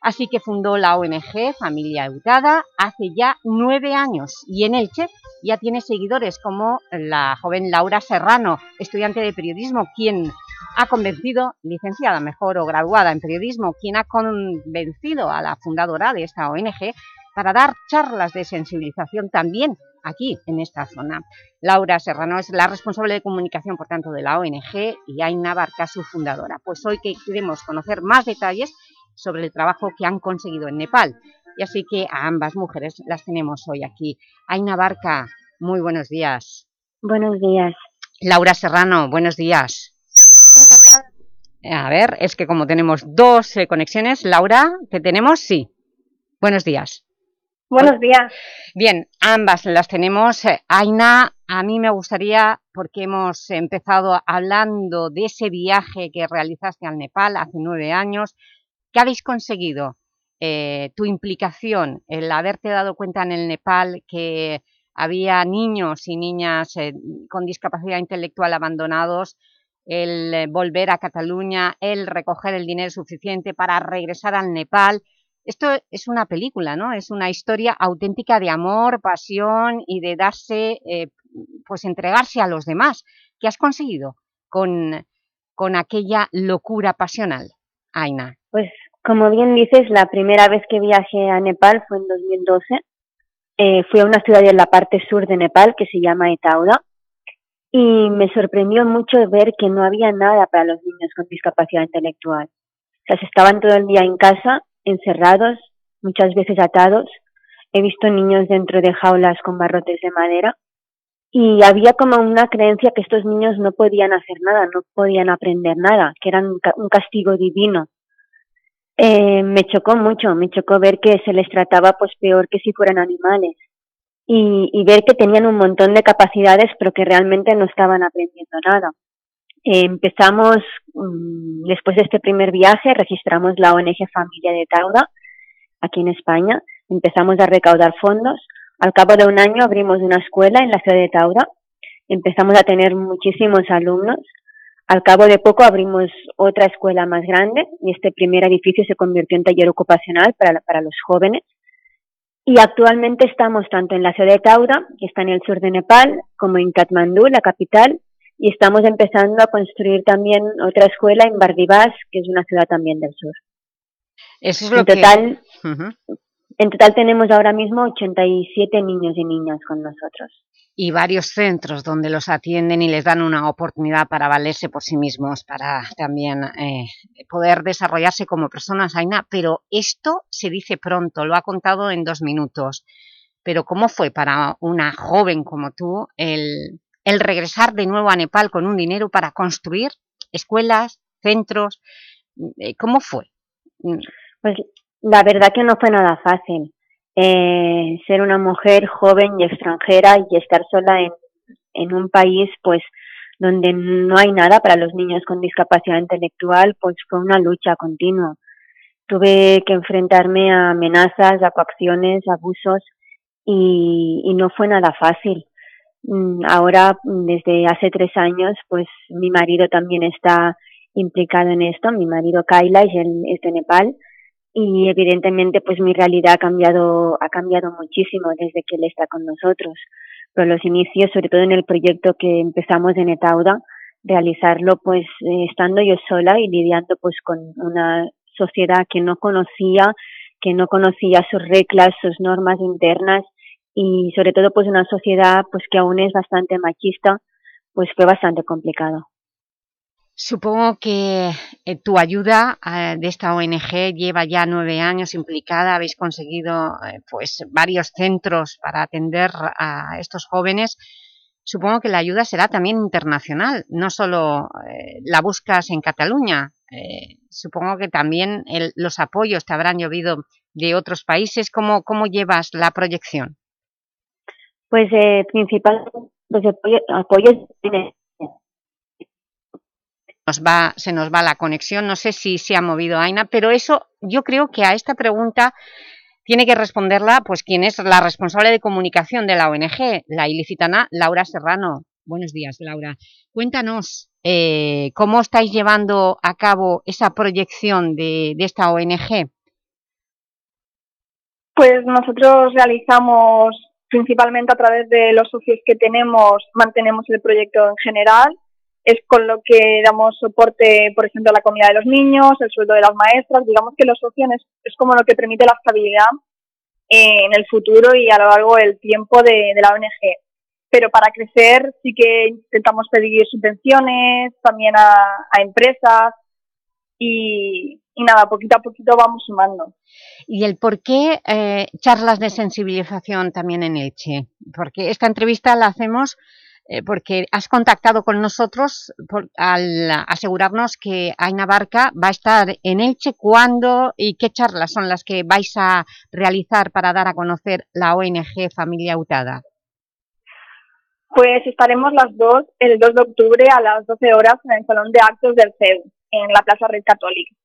Así que fundó la ONG Familia Eutada hace ya nueve años y en Elche ya tiene seguidores como la joven Laura Serrano, estudiante de periodismo, quien ha convencido, licenciada mejor o graduada en periodismo, quien ha convencido a la fundadora de esta ONG para dar charlas de sensibilización también aquí, en esta zona. Laura Serrano es la responsable de comunicación, por tanto, de la ONG y Aina Barca, su fundadora. Pues hoy que queremos conocer más detalles sobre el trabajo que han conseguido en Nepal. Y así que a ambas mujeres las tenemos hoy aquí. Aina Barca, muy buenos días. Buenos días. Laura Serrano, buenos días. A ver, es que como tenemos dos conexiones, Laura, ¿te tenemos? Sí. Buenos días. Buenos días. Bien, ambas las tenemos. Eh, Aina, a mí me gustaría, porque hemos empezado hablando de ese viaje que realizaste al Nepal hace nueve años, ¿qué habéis conseguido? Eh, tu implicación, el haberte dado cuenta en el Nepal que había niños y niñas eh, con discapacidad intelectual abandonados, el volver a Cataluña, el recoger el dinero suficiente para regresar al Nepal, esto es una película, ¿no? Es una historia auténtica de amor, pasión y de darse, eh, pues entregarse a los demás. ¿Qué has conseguido con, con aquella locura pasional, Aina? Pues, como bien dices, la primera vez que viajé a Nepal fue en 2012. Eh, fui a una ciudad en la parte sur de Nepal que se llama Etauda y me sorprendió mucho ver que no había nada para los niños con discapacidad intelectual. O sea, se estaban todo el día en casa encerrados, muchas veces atados. He visto niños dentro de jaulas con barrotes de madera y había como una creencia que estos niños no podían hacer nada, no podían aprender nada, que eran un castigo divino. Eh, me chocó mucho, me chocó ver que se les trataba pues peor que si fueran animales y, ver que tenían un montón de capacidades pero que realmente no estaban aprendiendo nada empezamos, mm, después de este primer viaje, registramos la ONG Familia de Tauda, aquí en España. Empezamos a recaudar fondos. Al cabo de un año abrimos una escuela en la ciudad de Tauda. Empezamos a tener muchísimos alumnos. Al cabo de poco abrimos otra escuela más grande y este primer edificio se convirtió en taller ocupacional para, para los jóvenes. Y actualmente estamos tanto en la ciudad de Tauda, que está en el sur de Nepal, como en Katmandú, la capital, y estamos empezando a construir también otra escuela en Bardivás, que es una ciudad también del sur. Eso es lo en total, En total tenemos ahora mismo 87 niños y niñas con nosotros. Y varios centros donde los atienden y les dan una oportunidad para valerse por sí mismos, para también eh, poder desarrollarse como personas, Aina. Pero esto se dice pronto, lo ha contado en dos minutos. Pero ¿cómo fue para una joven como tú el el regresar de nuevo a Nepal con un dinero para construir escuelas, centros. Eh, ¿Cómo fue? Pues la verdad que no fue nada fácil. Eh, ser una mujer joven y extranjera y estar sola en, en un país pues donde no hay nada para los niños con discapacidad intelectual, pues fue una lucha continua. Tuve que enfrentarme a amenazas, a coacciones, abusos y, y no fue nada fácil. Mm, ahora, desde hace tres años, pues mi marido también está implicado en esto. Mi marido Kaila es, de Nepal y evidentemente pues mi realidad ha cambiado, ha cambiado muchísimo desde que él está con nosotros. Pero los inicios, sobre todo en el proyecto que empezamos en Etauda, realizarlo pues eh, estando yo sola y lidiando pues con una sociedad que no conocía, que no conocía sus reglas, sus normas internas y sobre todo pues una sociedad pues que aún es bastante machista, pues fue bastante complicado. Supongo que eh, tu ayuda eh, de esta ONG lleva ya nueve años implicada, habéis conseguido eh, pues varios centros para atender a estos jóvenes. Supongo que la ayuda será también internacional, no solo la buscas en Cataluña, supongo que también los apoyos te habrán llovido de otros países. ¿Cómo, cómo llevas la proyección? Pues eh, principalmente pues, apoyo, nos va, se nos va la conexión, no sé si se ha movido Aina, pero eso yo creo que a esta pregunta tiene que responderla pues quien es la responsable de comunicación de la ONG, la ilicitana Laura Serrano. Buenos días, Laura. Cuéntanos eh, cómo estáis llevando a cabo esa proyección de, de esta ONG. Pues nosotros realizamos principalmente a través de los socios que tenemos, mantenemos el proyecto en general. Es con lo que damos soporte, por ejemplo, a la comida de los niños, el sueldo de las maestras. Digamos que los socios es, como lo que permite la estabilidad en el futuro y a lo largo del tiempo de, la ONG. Pero para crecer sí que intentamos pedir subvenciones también a, empresas y, y nada, poquito a poquito vamos sumando. ¿Y el por qué eh, charlas de sensibilización también en Elche? Porque esta entrevista la hacemos eh, porque has contactado con nosotros por, al asegurarnos que Aina Barca va a estar en Elche, ¿cuándo y qué charlas son las que vais a realizar para dar a conocer la ONG Familia Utada? Pues estaremos las dos el 2 de octubre a las 12 horas en el Salón de Actos del CEU, en la Plaza Red Católica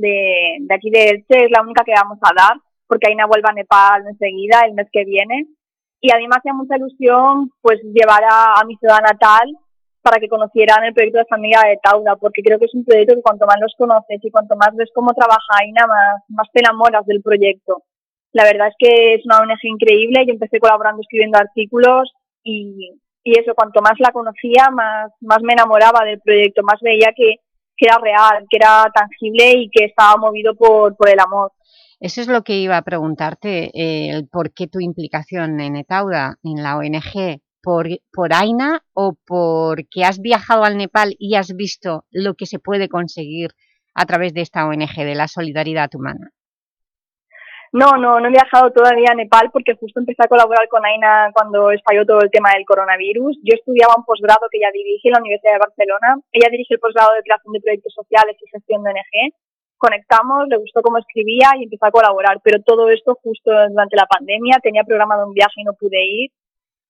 de, de aquí de Elche, es la única que vamos a dar, porque Aina vuelve a Nepal enseguida, el mes que viene. Y a mí me hacía mucha ilusión pues llevar a, a mi ciudad natal para que conocieran el proyecto de familia de Tauda, porque creo que es un proyecto que cuanto más los conoces y cuanto más ves cómo trabaja Aina, más, más te enamoras del proyecto. La verdad es que es una ONG increíble, yo empecé colaborando escribiendo artículos y, y eso, cuanto más la conocía, más, más me enamoraba del proyecto, más veía que, que era real, que era tangible y que estaba movido por, por el amor. Eso es lo que iba a preguntarte, eh, por qué tu implicación en Etauda, en la ONG, por, por AINA o porque has viajado al Nepal y has visto lo que se puede conseguir a través de esta ONG, de la solidaridad humana. No, no, no he viajado todavía a Nepal porque justo empecé a colaborar con AINA cuando estalló todo el tema del coronavirus. Yo estudiaba un posgrado que ella dirige en la Universidad de Barcelona. Ella dirige el posgrado de creación de proyectos sociales y gestión de ONG. Conectamos, le gustó cómo escribía y empezó a colaborar. Pero todo esto justo durante la pandemia. Tenía programado un viaje y no pude ir.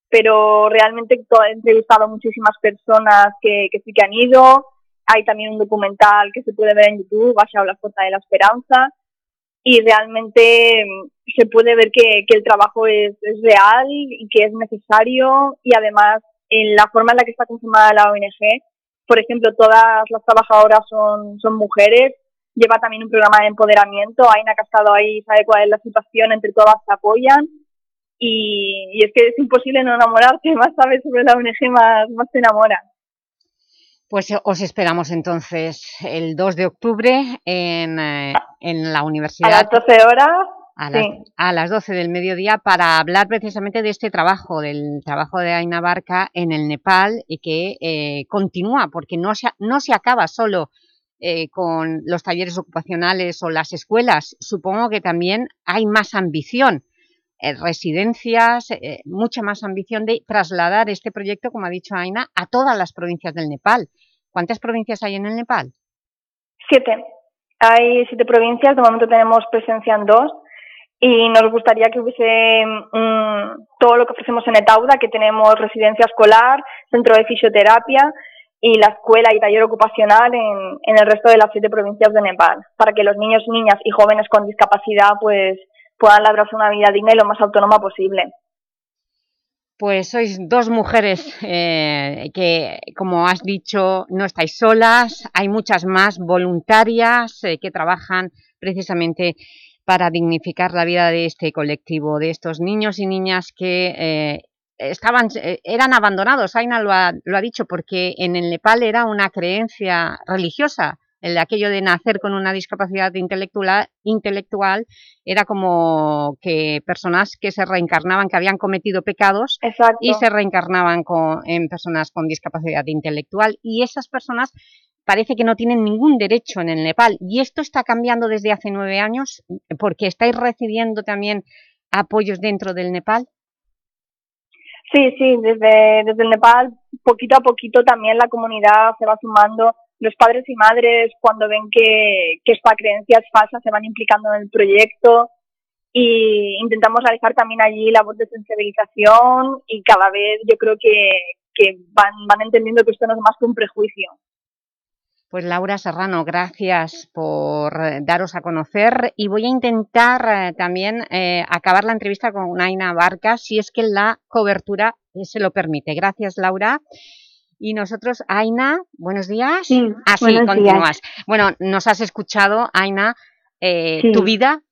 Pero realmente he entrevistado a muchísimas personas que, que sí que han ido. Hay también un documental que se puede ver en YouTube, Vaya la Fuerza de la Esperanza y realmente mm, se puede ver que, que el trabajo es, es, real y que es necesario y además en la forma en la que está conformada la ONG, por ejemplo, todas las trabajadoras son, son mujeres, lleva también un programa de empoderamiento, Aina que ha estado ahí sabe cuál es la situación, entre todas se apoyan y, y es que es imposible no enamorarte, más sabes sobre la ONG más, más te enamoras. Pues eh, os esperamos entonces el 2 de octubre en, eh, en la universidad. A las 12 horas. A las, sí. a las 12 del mediodía para hablar precisamente de este trabajo, del trabajo de Aina Barca en el Nepal y que eh, continúa porque no se, no se acaba solo eh, con los talleres ocupacionales o las escuelas. Supongo que también hay más ambición, eh, residencias, mucha más ambición de trasladar este proyecto, como ha dicho Aina, a todas las provincias del Nepal. ¿Cuántas provincias hay en el Nepal? Siete. Hay siete provincias, de momento tenemos presencia en dos y nos gustaría que hubiese um, todo lo que ofrecemos en Etauda, que tenemos residencia escolar, centro de fisioterapia y la escuela y taller ocupacional en, en el resto de las siete provincias de Nepal, para que los niños, niñas y jóvenes con discapacidad pues puedan labrarse una vida digna y lo más autónoma posible. Pues sois dos mujeres eh, que, como has dicho, no estáis solas, hay muchas más voluntarias eh, que trabajan precisamente para dignificar la vida de este colectivo, de estos niños y niñas que eh, estaban, eran abandonados, Aina lo ha, lo ha dicho, porque en el Nepal era una creencia religiosa, el aquello de nacer con una discapacidad intelectual, intelectual era como que personas que se reencarnaban, que habían cometido pecados Exacto. y se reencarnaban con, en personas con discapacidad intelectual y esas personas parece que no tienen ningún derecho en el Nepal y esto está cambiando desde hace nueve años porque estáis recibiendo también apoyos dentro del Nepal. Sí, sí, desde, desde el Nepal poquito a poquito también la comunidad se va sumando los padres y madres cuando ven que, que esta creencia es falsa se van implicando en el proyecto y intentamos realizar también allí labor de sensibilización y cada vez yo creo que, que van, van entendiendo que esto no es más que un prejuicio. Pues Laura Serrano, gracias por daros a conocer y voy a intentar eh, también eh, acabar la entrevista con Aina Barca si es que la cobertura se lo permite. Gracias Laura. Y nosotros, Aina, buenos días. Sí, Así buenos continúas. Bueno, nos has escuchado, Aina, eh, Sí. tu vida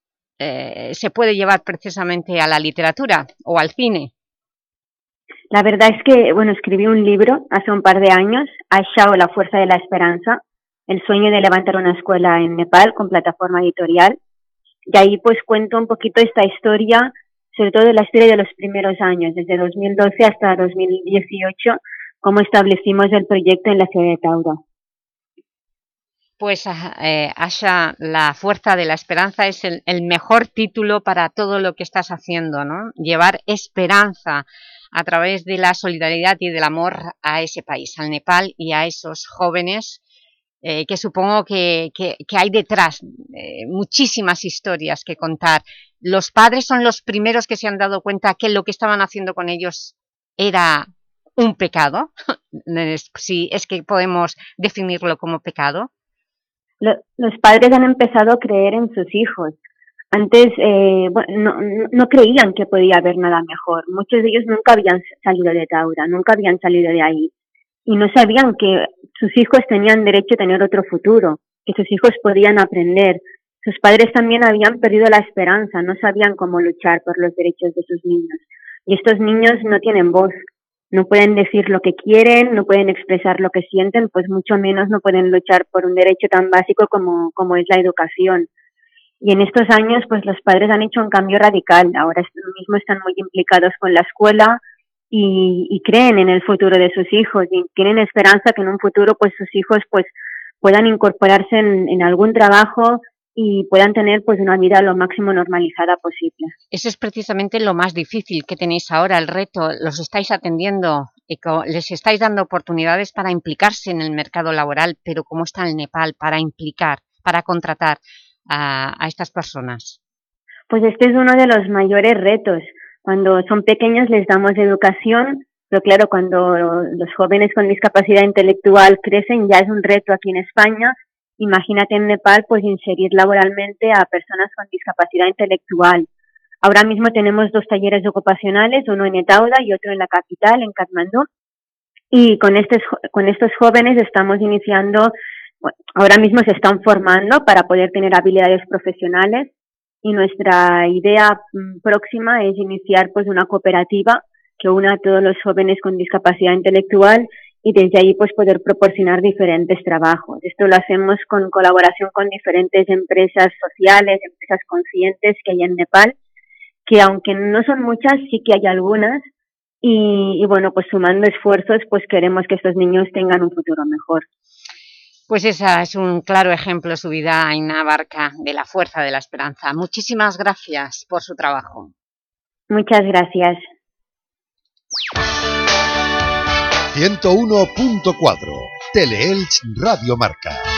eh, se puede llevar precisamente a la literatura o al cine. La verdad es que, bueno, escribí un libro hace un par de años, Aisha o la fuerza de la esperanza, el sueño de levantar una escuela en Nepal con plataforma editorial. Y ahí pues cuento un poquito esta historia, sobre todo la historia de los primeros años, desde 2012 hasta 2018, cómo establecimos el proyecto en la ciudad de Tauro. Pues eh, Asha, la fuerza de la esperanza es el, el, mejor título para todo lo que estás haciendo, ¿no? Llevar esperanza a través de la solidaridad y del amor a ese país, al Nepal y a esos jóvenes eh, que supongo que, que, hay detrás eh, muchísimas historias que contar. Los padres son los primeros que se han dado cuenta que lo que estaban haciendo con ellos era un pecado, si es que podemos definirlo como pecado. Los padres han empezado a creer en sus hijos. Antes eh, no, no creían que podía haber nada mejor. Muchos de ellos nunca habían salido de Taura, nunca habían salido de ahí. Y no sabían que sus hijos tenían derecho a tener otro futuro, que sus hijos podían aprender. Sus padres también habían perdido la esperanza, no sabían cómo luchar por los derechos de sus niños. Y estos niños no tienen voz, no pueden decir lo que quieren, no pueden expresar lo que sienten, pues mucho menos no pueden luchar por un derecho tan básico como, como es la educación. Y en estos años, pues los padres han hecho un cambio radical. Ahora mismo están muy implicados con la escuela y, y creen en el futuro de sus hijos y tienen esperanza que en un futuro, pues sus hijos, pues puedan incorporarse en, en algún trabajo y puedan tener pues una vida lo máximo normalizada posible. Eso es precisamente lo más difícil que tenéis ahora, el reto, los estáis atendiendo, les estáis dando oportunidades para implicarse en el mercado laboral, pero ¿cómo está el Nepal para implicar, para contratar a, a estas personas? Pues este es uno de los mayores retos. Cuando son pequeños les damos educación, pero claro, cuando los jóvenes con discapacidad intelectual crecen ya es un reto aquí en España imagínate en Nepal, pues inserir laboralmente a personas con discapacidad intelectual. Ahora mismo tenemos dos talleres ocupacionales, uno en Etauda y otro en la capital, en Katmandú. Y con estos, con estos jóvenes estamos iniciando, bueno, ahora mismo se están formando para poder tener habilidades profesionales y nuestra idea mm, próxima es iniciar pues una cooperativa que una a todos los jóvenes con discapacidad intelectual y desde ahí pues poder proporcionar diferentes trabajos. Esto lo hacemos con colaboración con diferentes empresas sociales, empresas conscientes que hay en Nepal, que aunque no son muchas, sí que hay algunas y, y bueno, pues sumando esfuerzos pues queremos que estos niños tengan un futuro mejor. Pues esa es un claro ejemplo, su vida Aina Barca, de la fuerza de la esperanza. Muchísimas gracias por su trabajo. Muchas gracias. 101.4 Teleelch Radio Marca.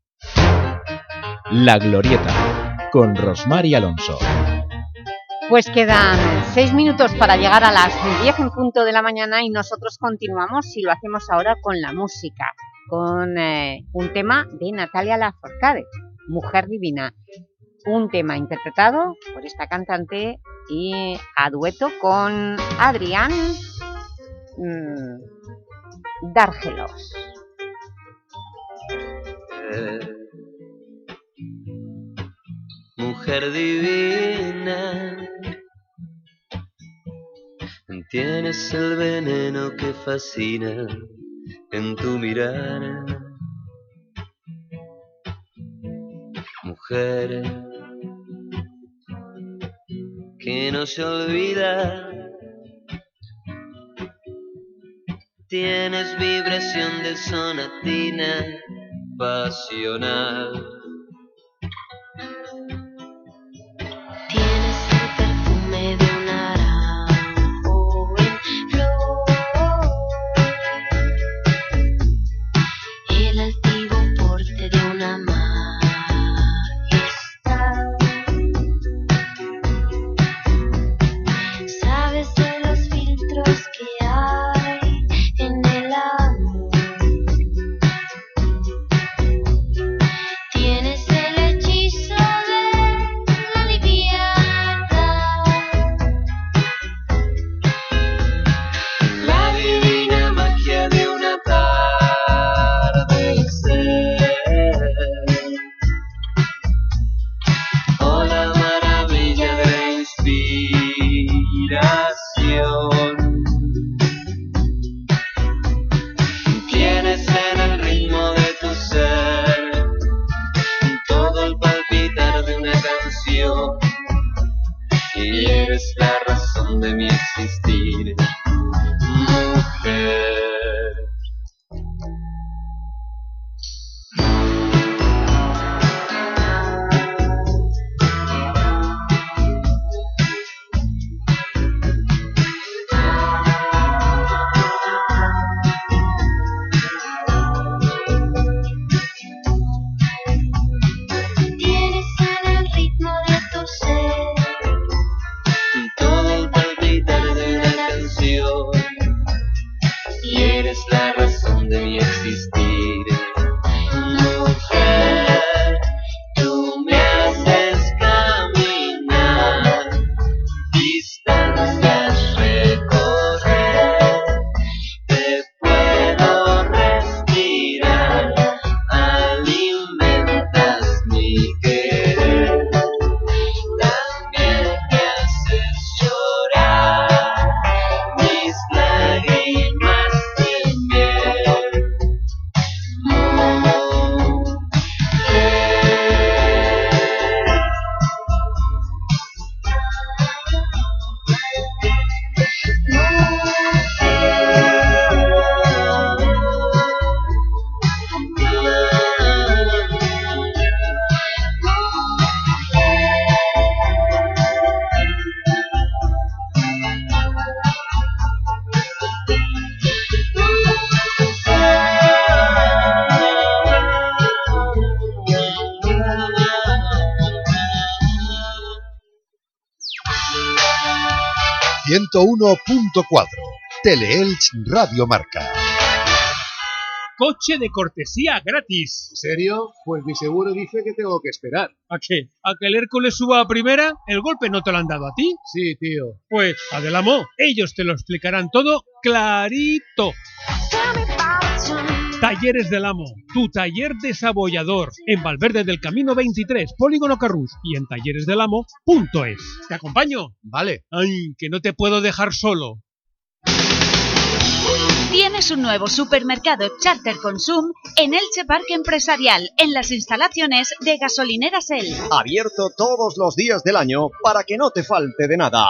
La Glorieta, con Rosmar y Alonso. Pues quedan seis minutos para llegar a las 10 en punto de la mañana y nosotros continuamos y lo hacemos ahora con la música, con eh, un tema de Natalia Lafourcade, Mujer Divina. Un tema interpretado por esta cantante y a dueto con Adrián mmm, Dárgelos. Eh mujer divina. Tienes el veneno que fascina en tu mirar. mujer que no se olvida. Tienes vibración de sonatina pasional. ...101.4... Teleelch Radio Marca. Coche de cortesía gratis. ¿En serio? Pues mi seguro dice que tengo que esperar. ¿A qué? ¿A que el Hércules suba a primera? ¿El golpe no te lo han dado a ti? Sí, tío. Pues, Adelamo, ellos te lo explicarán todo clarito. Talleres del Amo, tu taller desabollador, en Valverde del Camino 23, Polígono Carrús y en talleresdelamo.es. ¿Te acompaño? Vale. Ay, que no te puedo dejar solo. Tienes un nuevo supermercado Charter Consum en Elche Parque Empresarial, en las instalaciones de Gasolineras El. Abierto todos los días del año para que no te falte de nada.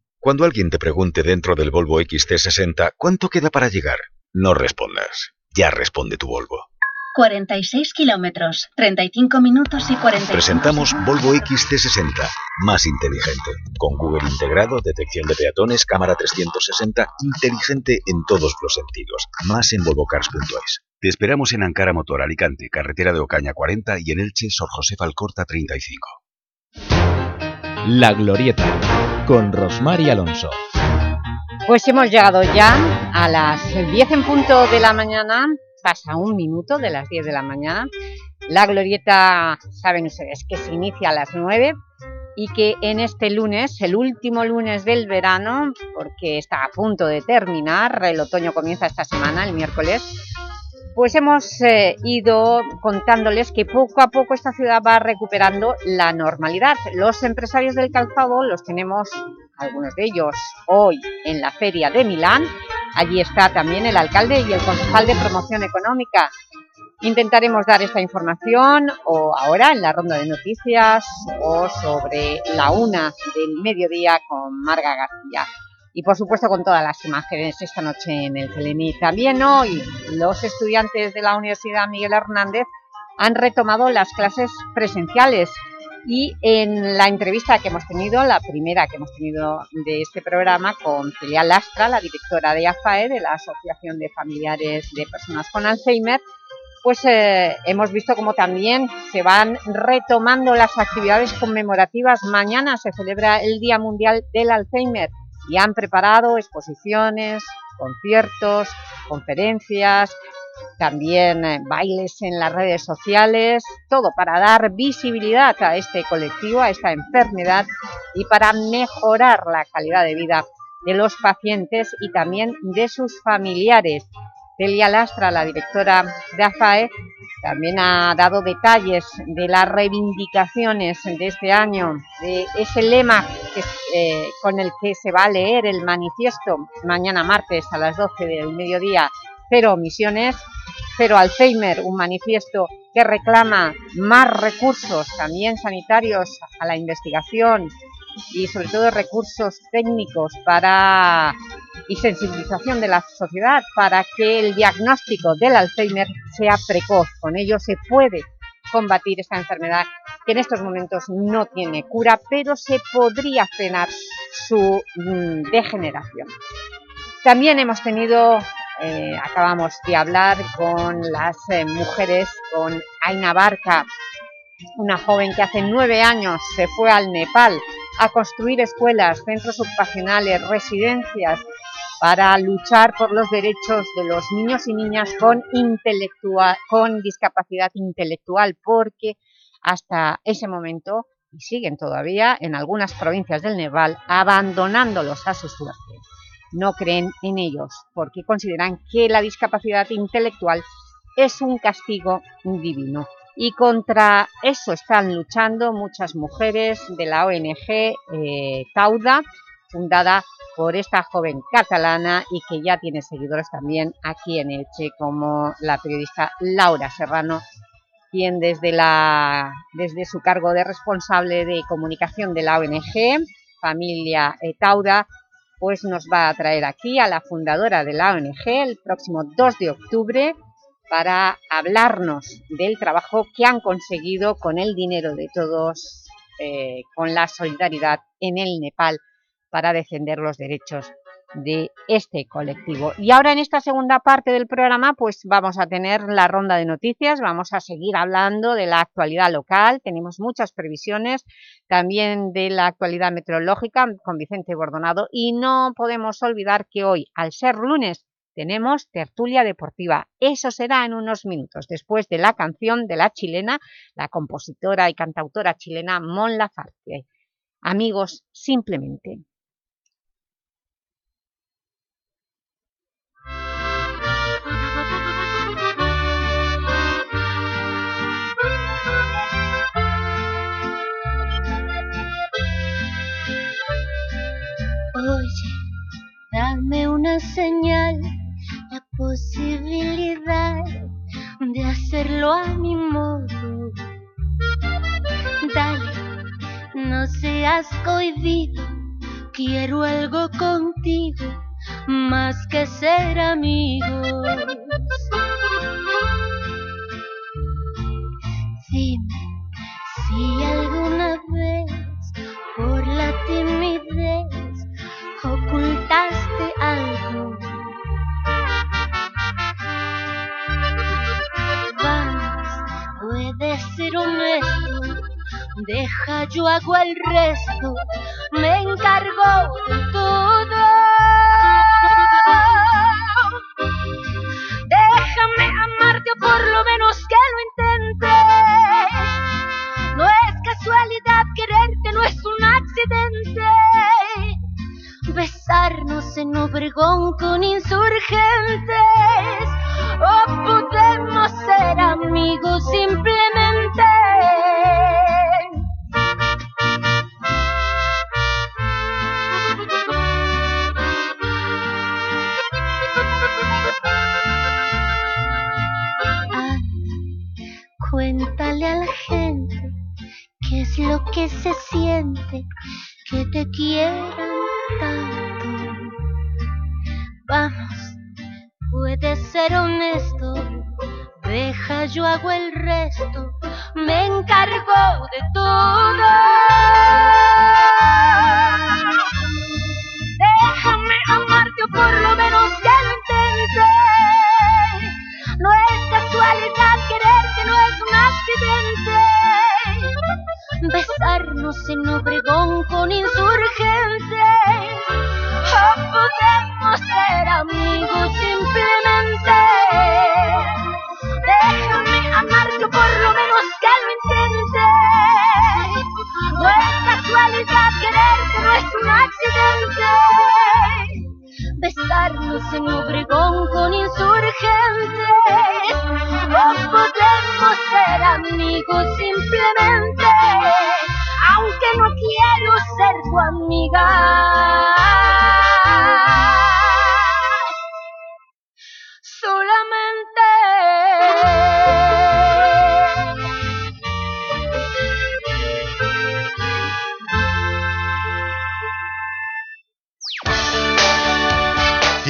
Cuando alguien te pregunte dentro del Volvo XC60 cuánto queda para llegar, No respondas. Ya responde tu Volvo. 46 kilómetros, 35 minutos y 40. Presentamos Volvo XC60, más inteligente. Con Google integrado, detección de peatones, cámara 360, inteligente en todos los sentidos. Más en volvocars.es. Te esperamos en Ankara Motor Alicante, carretera de Ocaña 40 y en Elche, Sor José Falcorta 35. La Glorieta, con Rosmar y Alonso. Pues hemos llegado ya a las 10 en punto de la mañana pasa un minuto de las 10 de la mañana. La glorieta, saben ustedes, que se inicia a las 9 y que en este lunes, el último lunes del verano, porque está a punto de terminar, el otoño comienza esta semana, el miércoles, pues hemos eh, ido contándoles que poco a poco esta ciudad va recuperando la normalidad. Los empresarios del calzado los tenemos, algunos de ellos, hoy en la Feria de Milán. Allí está también el alcalde y el concejal de Promoción Económica. Intentaremos dar esta información o ahora en la ronda de noticias o sobre la una del mediodía con Marga García y por supuesto con todas las imágenes esta noche en el Celení. También hoy los estudiantes de la Universidad Miguel Hernández han retomado las clases presenciales y en la entrevista que hemos tenido, la primera que hemos tenido de este programa con Celia Lastra, la directora de AFAE, de la Asociación de Familiares de Personas con Alzheimer, pues eh, hemos visto como también se van retomando las actividades conmemorativas. Mañana se celebra el Día Mundial del Alzheimer y han preparado exposiciones, conciertos, conferencias, también eh, bailes en las redes sociales, todo para dar visibilidad a este colectivo, a esta enfermedad y para mejorar la calidad de vida de los pacientes y también de sus familiares. Celia Lastra, la directora de AFAE, también ha dado detalles de las reivindicaciones de este año, de ese lema eh, con el que se va a leer el manifiesto mañana martes a las 12 del mediodía, cero omisiones, cero Alzheimer, un manifiesto que reclama más recursos también sanitarios a la investigación y sobre todo recursos técnicos para y sensibilización de la sociedad para que el diagnóstico del Alzheimer sea precoz. Con ello se puede combatir esta enfermedad que en estos momentos no tiene cura, pero se podría frenar su mm, degeneración. También hemos tenido, eh, acabamos de hablar con las eh, mujeres, con Aina Barca, una joven que hace nueve años se fue al Nepal a construir escuelas, centros ocupacionales, residencias, para luchar por los derechos de los niños y niñas con, discapacidad intelectual, porque hasta ese momento, y siguen todavía en algunas provincias del Nepal, abandonándolos a su suerte. No creen en ellos, porque consideran que la discapacidad intelectual es un castigo divino. Y contra eso están luchando muchas mujeres de la ONG eh, Tauda, fundada por esta joven catalana y que ya tiene seguidores también aquí en Elche, como la periodista Laura Serrano, quien desde, desde su cargo de responsable de comunicación de la ONG, Familia Tauda, pues nos va a traer aquí a la fundadora de la ONG el próximo 2 de octubre para hablarnos del trabajo que han conseguido con el dinero de todos, eh, con la solidaridad en el Nepal para defender los derechos de este colectivo. Y ahora en esta segunda parte del programa pues vamos a tener la ronda de noticias, vamos a seguir hablando de la actualidad local, tenemos muchas previsiones también de la actualidad meteorológica con Vicente Bordonado y no podemos olvidar que hoy, al ser lunes, tenemos tertulia deportiva. Eso será en unos minutos, después de la canción de la chilena, la compositora y cantautora chilena Mon Laferte. Amigos, simplemente. Oye, dame una señal, posibilidad de hacerlo a mi modo. Dale, no seas cohibido, quiero algo contigo más que ser amigos. Dime si alguna deja yo hago el resto, me encargo de todo. Déjame amarte o por lo menos que lo intente. No es casualidad quererte, no es un accidente. Besarnos en Obregón con insurgentes. O podemos ser amigos simplemente. A la gente qué es lo que se siente que te quieran tanto. Vamos, puedes ser honesto, deja yo hago el resto, me encargo de todo. Déjame amarte o por lo menos que lo intente. No es casualidad no accidente. Besarnos en Obregón con insurgentes. O podemos ser amigos simplemente. Déjame amarte o por lo menos En Obregón con insurgentes. O podemos ser amigos simplemente. Aunque no quiero ser tu amiga.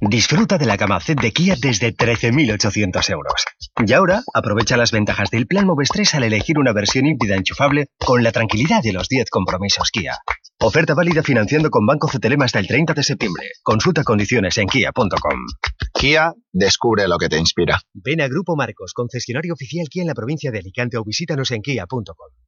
Disfruta de la gama Z de Kia desde 13.800 euros. Y ahora, aprovecha las ventajas del plan Moves 3 al elegir una versión híbrida enchufable con la tranquilidad de los 10 compromisos Kia. Oferta válida financiando con Banco CTLM hasta el 30 de septiembre. Consulta condiciones en kia.com. Kia, descubre lo que te inspira. Ven a Grupo Marcos, concesionario oficial Kia en la provincia de Alicante o visítanos en kia.com.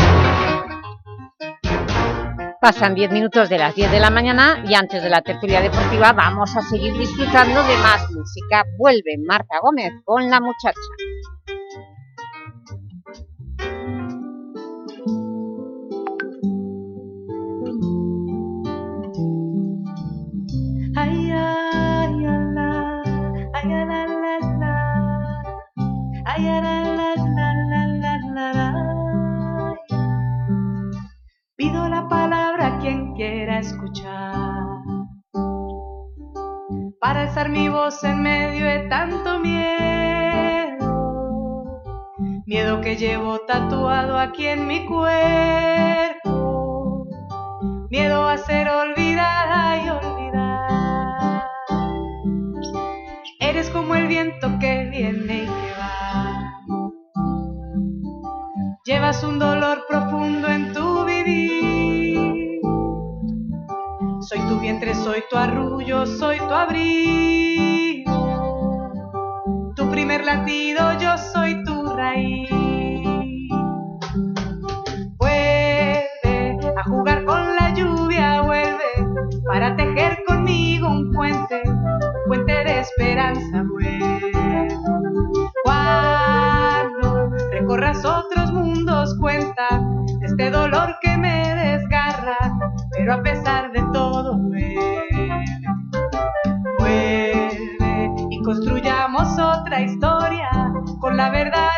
Pasan 10 minutos de las 10 de la mañana y antes de la tertulia deportiva vamos a seguir disfrutando de más música. Vuelve Marta Gómez con La Muchacha. Ay, ay, ala, ay, ala, ala, ay, quiera escuchar. Para alzar mi voz en medio de tanto miedo, miedo que llevo tatuado aquí en mi cuerpo, miedo a ser olvidada y olvidar. Eres como el viento que viene y que va. Llevas un dolor profundo en Soy tu vientre, soy tu arrullo, soy tu abrigo. Tu primer latido, yo soy tu raíz. Vuelve a jugar con la lluvia, vuelve para tejer conmigo un puente, puente de esperanza, vuelve. Cuando recorras otros mundos, cuenta este dolor verdad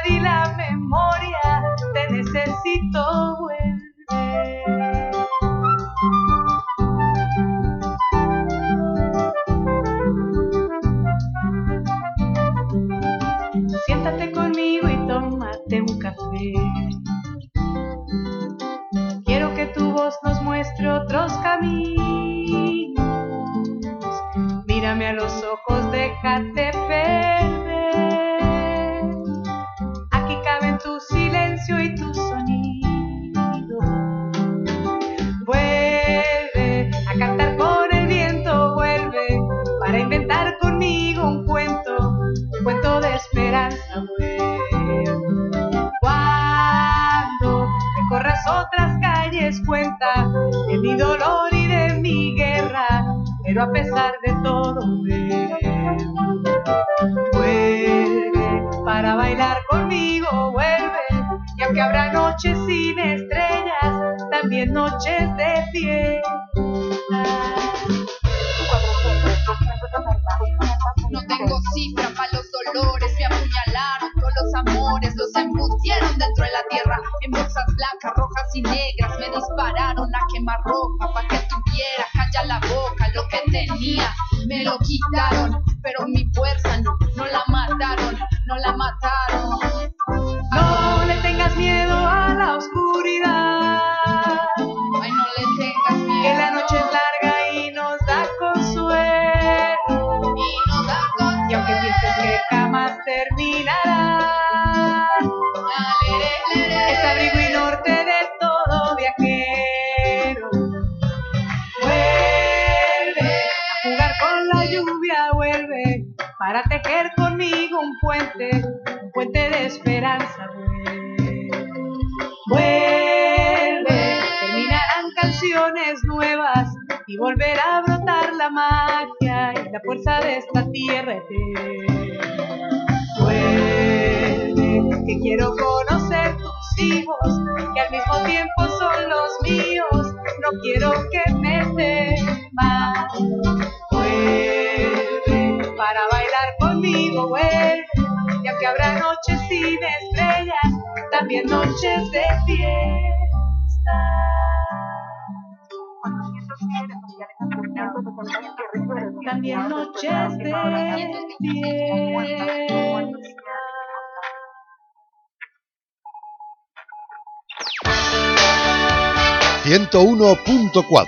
101.4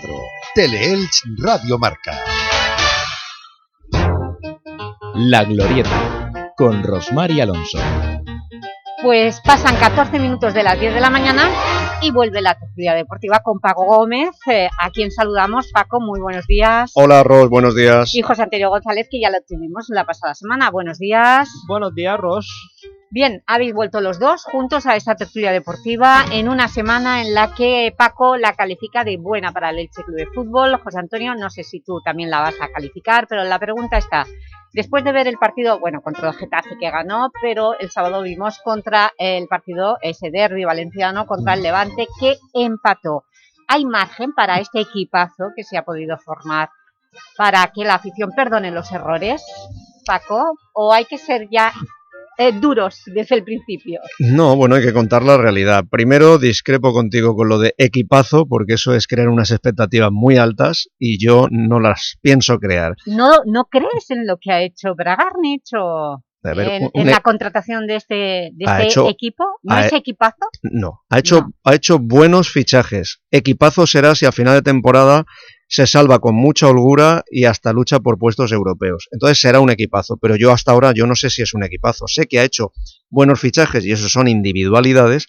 Teleelch Radio Marca. La Glorieta con Rosmar y Alonso. Pues pasan 14 minutos de las 10 de la mañana y vuelve la tertulia deportiva con Paco Gómez, eh, a quien saludamos. Paco, muy buenos días. Hola, Ros, buenos días. Y José Antonio González, que ya lo tuvimos la pasada semana. Buenos días. Buenos días, Ros. Bien, habéis vuelto los dos juntos a esta tertulia deportiva en una semana en la que Paco la califica de buena para el Elche Club de Fútbol. José Antonio, no sé si tú también la vas a calificar, pero la pregunta está, después de ver el partido, bueno, contra el Getafe que ganó, pero el sábado vimos contra el partido, ese derbi valenciano, contra el Levante que empató. ¿Hay margen para este equipazo que se ha podido formar para que la afición perdone los errores, Paco? ¿O hay que ser ya eh, duros desde el principio. No, bueno, hay que contar la realidad. Primero, discrepo contigo con lo de equipazo, porque eso es crear unas expectativas muy altas y yo no las pienso crear. ¿No, no crees en lo que ha hecho Bragarnich o A ver, en, la e- contratación de este, de este hecho- equipo? ¿No es equipazo? No, ha hecho, ha hecho buenos fichajes. Equipazo será si a final de temporada se salva con mucha holgura y hasta lucha por puestos europeos. Entonces será un equipazo, pero yo hasta ahora yo no sé si es un equipazo. Sé que ha hecho buenos fichajes y eso son individualidades,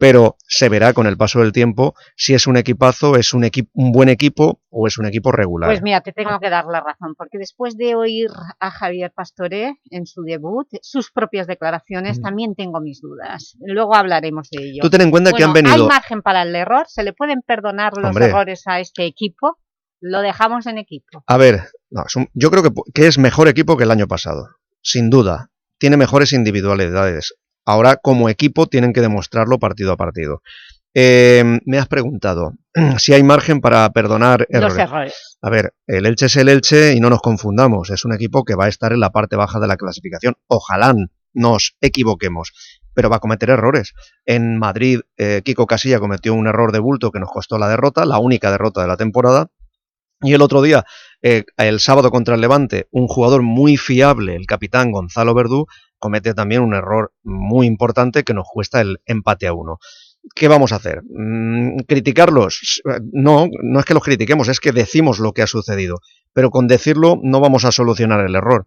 pero se verá con el paso del tiempo si es un equipazo, es un, equi- un buen equipo o es un equipo regular. Pues mira, te tengo que dar la razón, porque después de oír a Javier Pastore en su debut, sus propias declaraciones, también tengo mis dudas. Luego hablaremos de ello. Tú ten en cuenta que han venido- ¿Hay margen para el error? ¿Se le pueden perdonar los Hombre. errores a este equipo? Lo dejamos en equipo. A ver, no, es un- yo creo que, que es mejor equipo que el año pasado, sin duda. Tiene mejores individualidades. Ahora, como equipo, tienen que demostrarlo partido a partido. Eh, me has preguntado si hay margen para perdonar errores. Los errores. A ver, el Elche es el Elche y no nos confundamos. Es un equipo que va a estar en la parte baja de la clasificación. Ojalá nos equivoquemos, pero va a cometer errores. En Madrid, eh, Kiko Casilla cometió un error de bulto que nos costó la derrota, la única derrota de la temporada. Y el otro día, eh, el sábado contra el Levante, un jugador muy fiable, el capitán Gonzalo Verdú, comete también un error muy importante que nos cuesta el empate a uno. ¿Qué vamos a hacer? Mm, ¿Criticarlos? No, no es que los critiquemos, es que decimos lo que ha sucedido. Pero con decirlo no vamos a solucionar el error.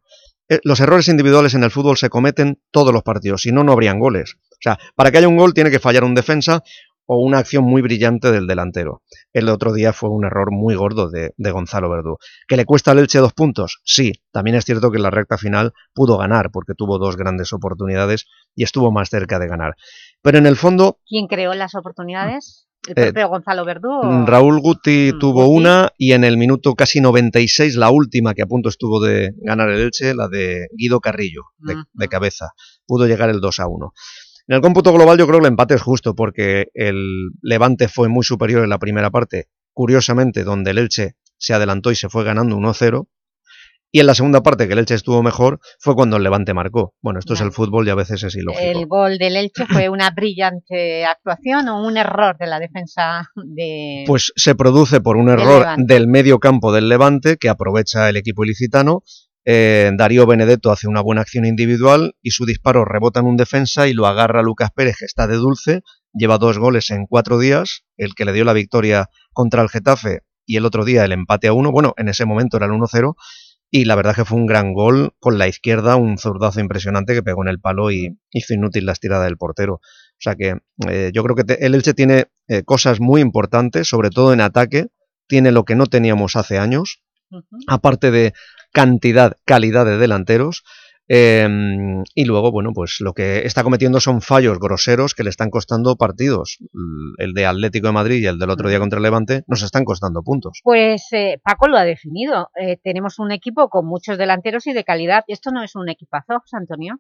Eh, Los errores individuales en el fútbol se cometen todos los partidos, si no, no habrían goles. O sea, para que haya un gol tiene que fallar un defensa o una acción muy brillante del delantero. El otro día fue un error muy gordo de, de Gonzalo Verdú. ¿Que le cuesta al Elche dos puntos? Sí, también es cierto que en la recta final pudo ganar porque tuvo dos grandes oportunidades y estuvo más cerca de ganar. Pero en el fondo, ¿Quién creó las oportunidades? ¿El Eh, propio Gonzalo Verdú? o- Mm, Raúl Guti tuvo una y en el minuto casi 96 la última que a punto estuvo de ganar el Elche, la de Guido Carrillo, de, de cabeza. Pudo llegar el 2 a 1. En el cómputo global yo creo que el empate es justo porque el Levante fue muy superior en la primera parte, curiosamente donde el Elche se adelantó y se fue ganando 1-0. Y en la segunda parte, que el Elche estuvo mejor, fue cuando el Levante marcó. Bueno, esto es el fútbol y a veces es ilógico. ¿El gol del Elche fue una brillante actuación o un error de la defensa de...? Pues se produce por un error del medio campo del Levante que aprovecha el equipo ilicitano. Eh, Darío Benedetto hace una buena acción individual y su disparo rebota en un defensa y lo agarra Lucas Pérez, que está de dulce. Lleva dos goles en cuatro días, el que le dio la victoria contra el Getafe y el otro día el empate a uno. Bueno, en ese momento era el 1-0 y la verdad que fue un gran gol con la izquierda, un zurdazo impresionante que pegó en el palo y hizo inútil la estirada del portero. O sea que eh, yo creo que te- el Elche tiene eh, cosas muy importantes, sobre todo en ataque, tiene lo que no teníamos hace años, aparte de cantidad, calidad de delanteros, eh, y luego, bueno, pues lo que está cometiendo son fallos groseros que le están costando partidos. L- El de Atlético de Madrid y el del otro día contra el Levante nos están costando puntos. Pues eh, Paco lo ha definido. Eh, tenemos un equipo con muchos delanteros y de calidad. Esto no es un equipazo, José Antonio.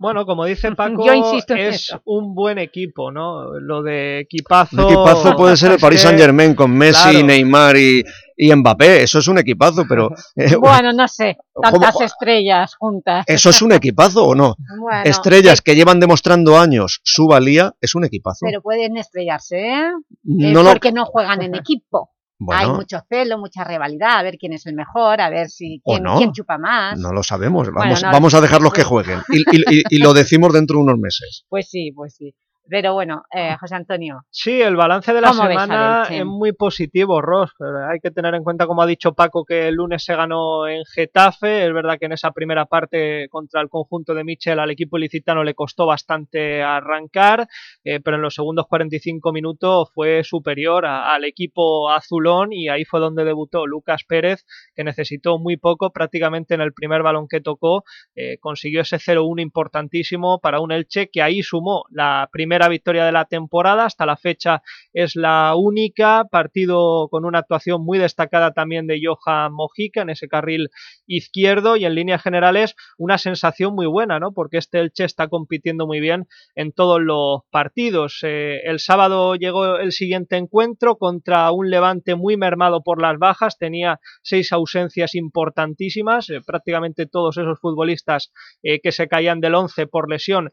Bueno, como dice Paco, Yo insisto en es eso. un buen equipo, ¿no? Lo de equipazo... Un equipazo puede ser el Paris que- Saint Germain con Messi, claro. Neymar y, y Mbappé. Eso es un equipazo, pero eh, Bueno, no sé, ¿Cómo? tantas estrellas juntas. ¿eso es un equipazo o no? Bueno, Estrellas que llevan demostrando años su valía, es un equipazo. Pero pueden estrellarse, ¿eh? No Es lo- porque no juegan en equipo. Bueno. Hay mucho celo, mucha rivalidad, a ver quién es el mejor, a ver si ¿O quién, no? quién chupa más. No lo sabemos. Bueno, Vamos, no vamos a dejarlos que jueguen. Y, y- y- y lo decimos dentro de unos meses. Pues sí, pues sí. Pero bueno, eh, José Antonio. Sí, el balance de la ¿Cómo ves al semana es muy positivo, Ross. pero hay que tener en cuenta, como ha dicho Paco, que el lunes se ganó en Getafe. Es verdad que en esa primera parte contra el conjunto de Michel al equipo ilicitano le costó bastante arrancar, eh, pero en los segundos 45 minutos fue superior a- al equipo azulón y ahí fue donde debutó Lucas Pérez, que necesitó muy poco, prácticamente en el primer balón que tocó, eh, consiguió ese 0-1 importantísimo para un Elche que ahí sumó la primera primera victoria de la temporada, hasta la fecha es la única, partido con una actuación muy destacada también de Johan Mojica en ese carril izquierdo. Y en líneas generales una sensación muy buena, ¿no? porque este Elche está compitiendo muy bien en todos los partidos. Eh, el sábado llegó el siguiente encuentro contra un Levante muy mermado por las bajas, tenía seis ausencias importantísimas, eh, prácticamente todos esos futbolistas eh, que se caían del 11 por lesión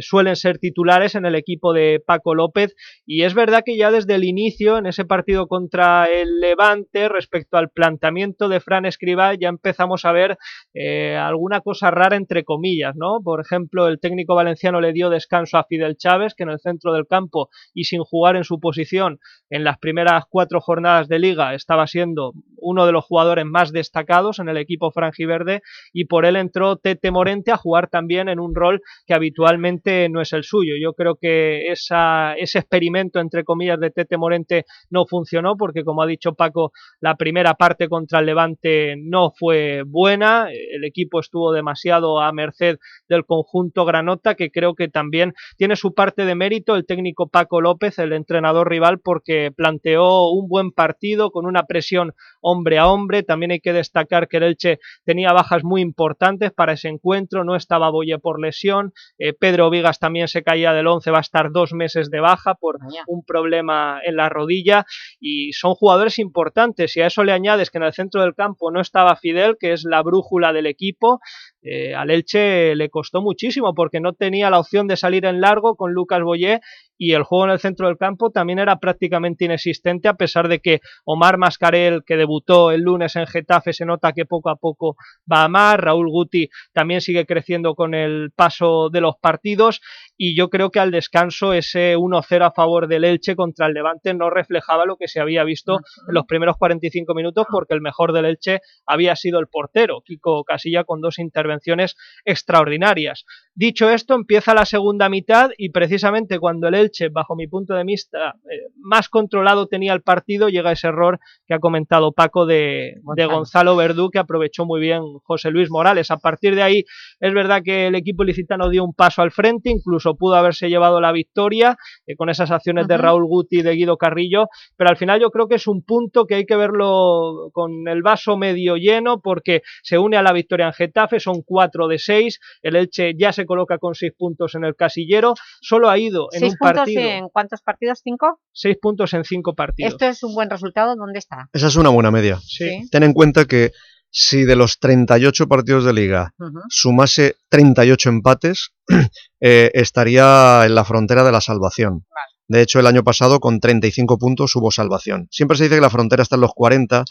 suelen ser titulares en el equipo de Paco López y es verdad que ya desde el inicio en ese partido contra el Levante respecto al planteamiento de Fran Escribá ya empezamos a ver alguna cosa rara entre comillas, ¿no? Por ejemplo, el técnico valenciano le dio descanso a Fidel Chávez, que en el centro del campo y sin jugar en su posición en las primeras cuatro jornadas de liga estaba siendo uno de los jugadores más destacados en el equipo franjiverde y por él entró Tete Morente a jugar también en un rol que habitualmente no es el suyo. Yo creo que esa, ese experimento, entre comillas, de Tete Morente no funcionó porque, como ha dicho Paco, la primera parte contra el Levante no fue buena, el equipo estuvo demasiado a merced del conjunto granota que creo que también tiene su parte de mérito el técnico Paco López, el entrenador rival, porque planteó un buen partido con una presión hombre a hombre. También hay que destacar que el Elche tenía bajas muy importantes para ese encuentro, no estaba Boye por lesión, eh, Pedro Vigas también se caía del 11, va a estar dos meses de baja por un problema en la rodilla y son jugadores importantes. Y a eso le añades que en el centro del campo no estaba Fidel, que es la brújula del equipo, eh, al Elche le costó muchísimo porque no tenía la opción de salir en largo con Lucas Boyé y el juego en el centro del campo también era prácticamente inexistente a pesar de que Omar Mascarel, que debutó el lunes en Getafe, se nota que poco a poco va a más, Raúl Guti también sigue creciendo con el paso de los partidos y yo creo que al descanso ese 1-0 a favor del Elche contra el Levante no reflejaba lo que se había visto en los primeros 45 minutos porque el mejor del Elche había sido el portero, Kiko Casilla con dos intervenciones extraordinarias. Dicho esto, empieza la segunda mitad y precisamente cuando el Elche, bajo mi punto de vista, eh, más controlado tenía el partido, llega ese error que ha comentado Paco de, de Gonzalo Verdú que aprovechó muy bien José Luis Morales. A partir de ahí es verdad que el equipo licitano dio un paso al frente, incluso pudo haberse llevado la victoria eh, con esas acciones de Raúl Guti y de Guido Carrillo, pero al final yo creo que es un punto que hay que verlo con el vaso medio lleno porque se une a la victoria en Getafe, son cuatro de seis, el Elche ya se coloca con seis puntos en el casillero, solo ha ido en un partido... en cuántos partidos? ¿Cinco? Seis puntos en cinco partidos. ¿Esto es un buen resultado? ¿Dónde está? Esa es una buena media. Sí. Ten en cuenta que si de los 38 partidos de Liga Ujú. sumase 38 empates, eh, estaría en la frontera de la salvación. De hecho, el año pasado con 35 puntos hubo salvación. Siempre se dice que la frontera está en los 40, mm,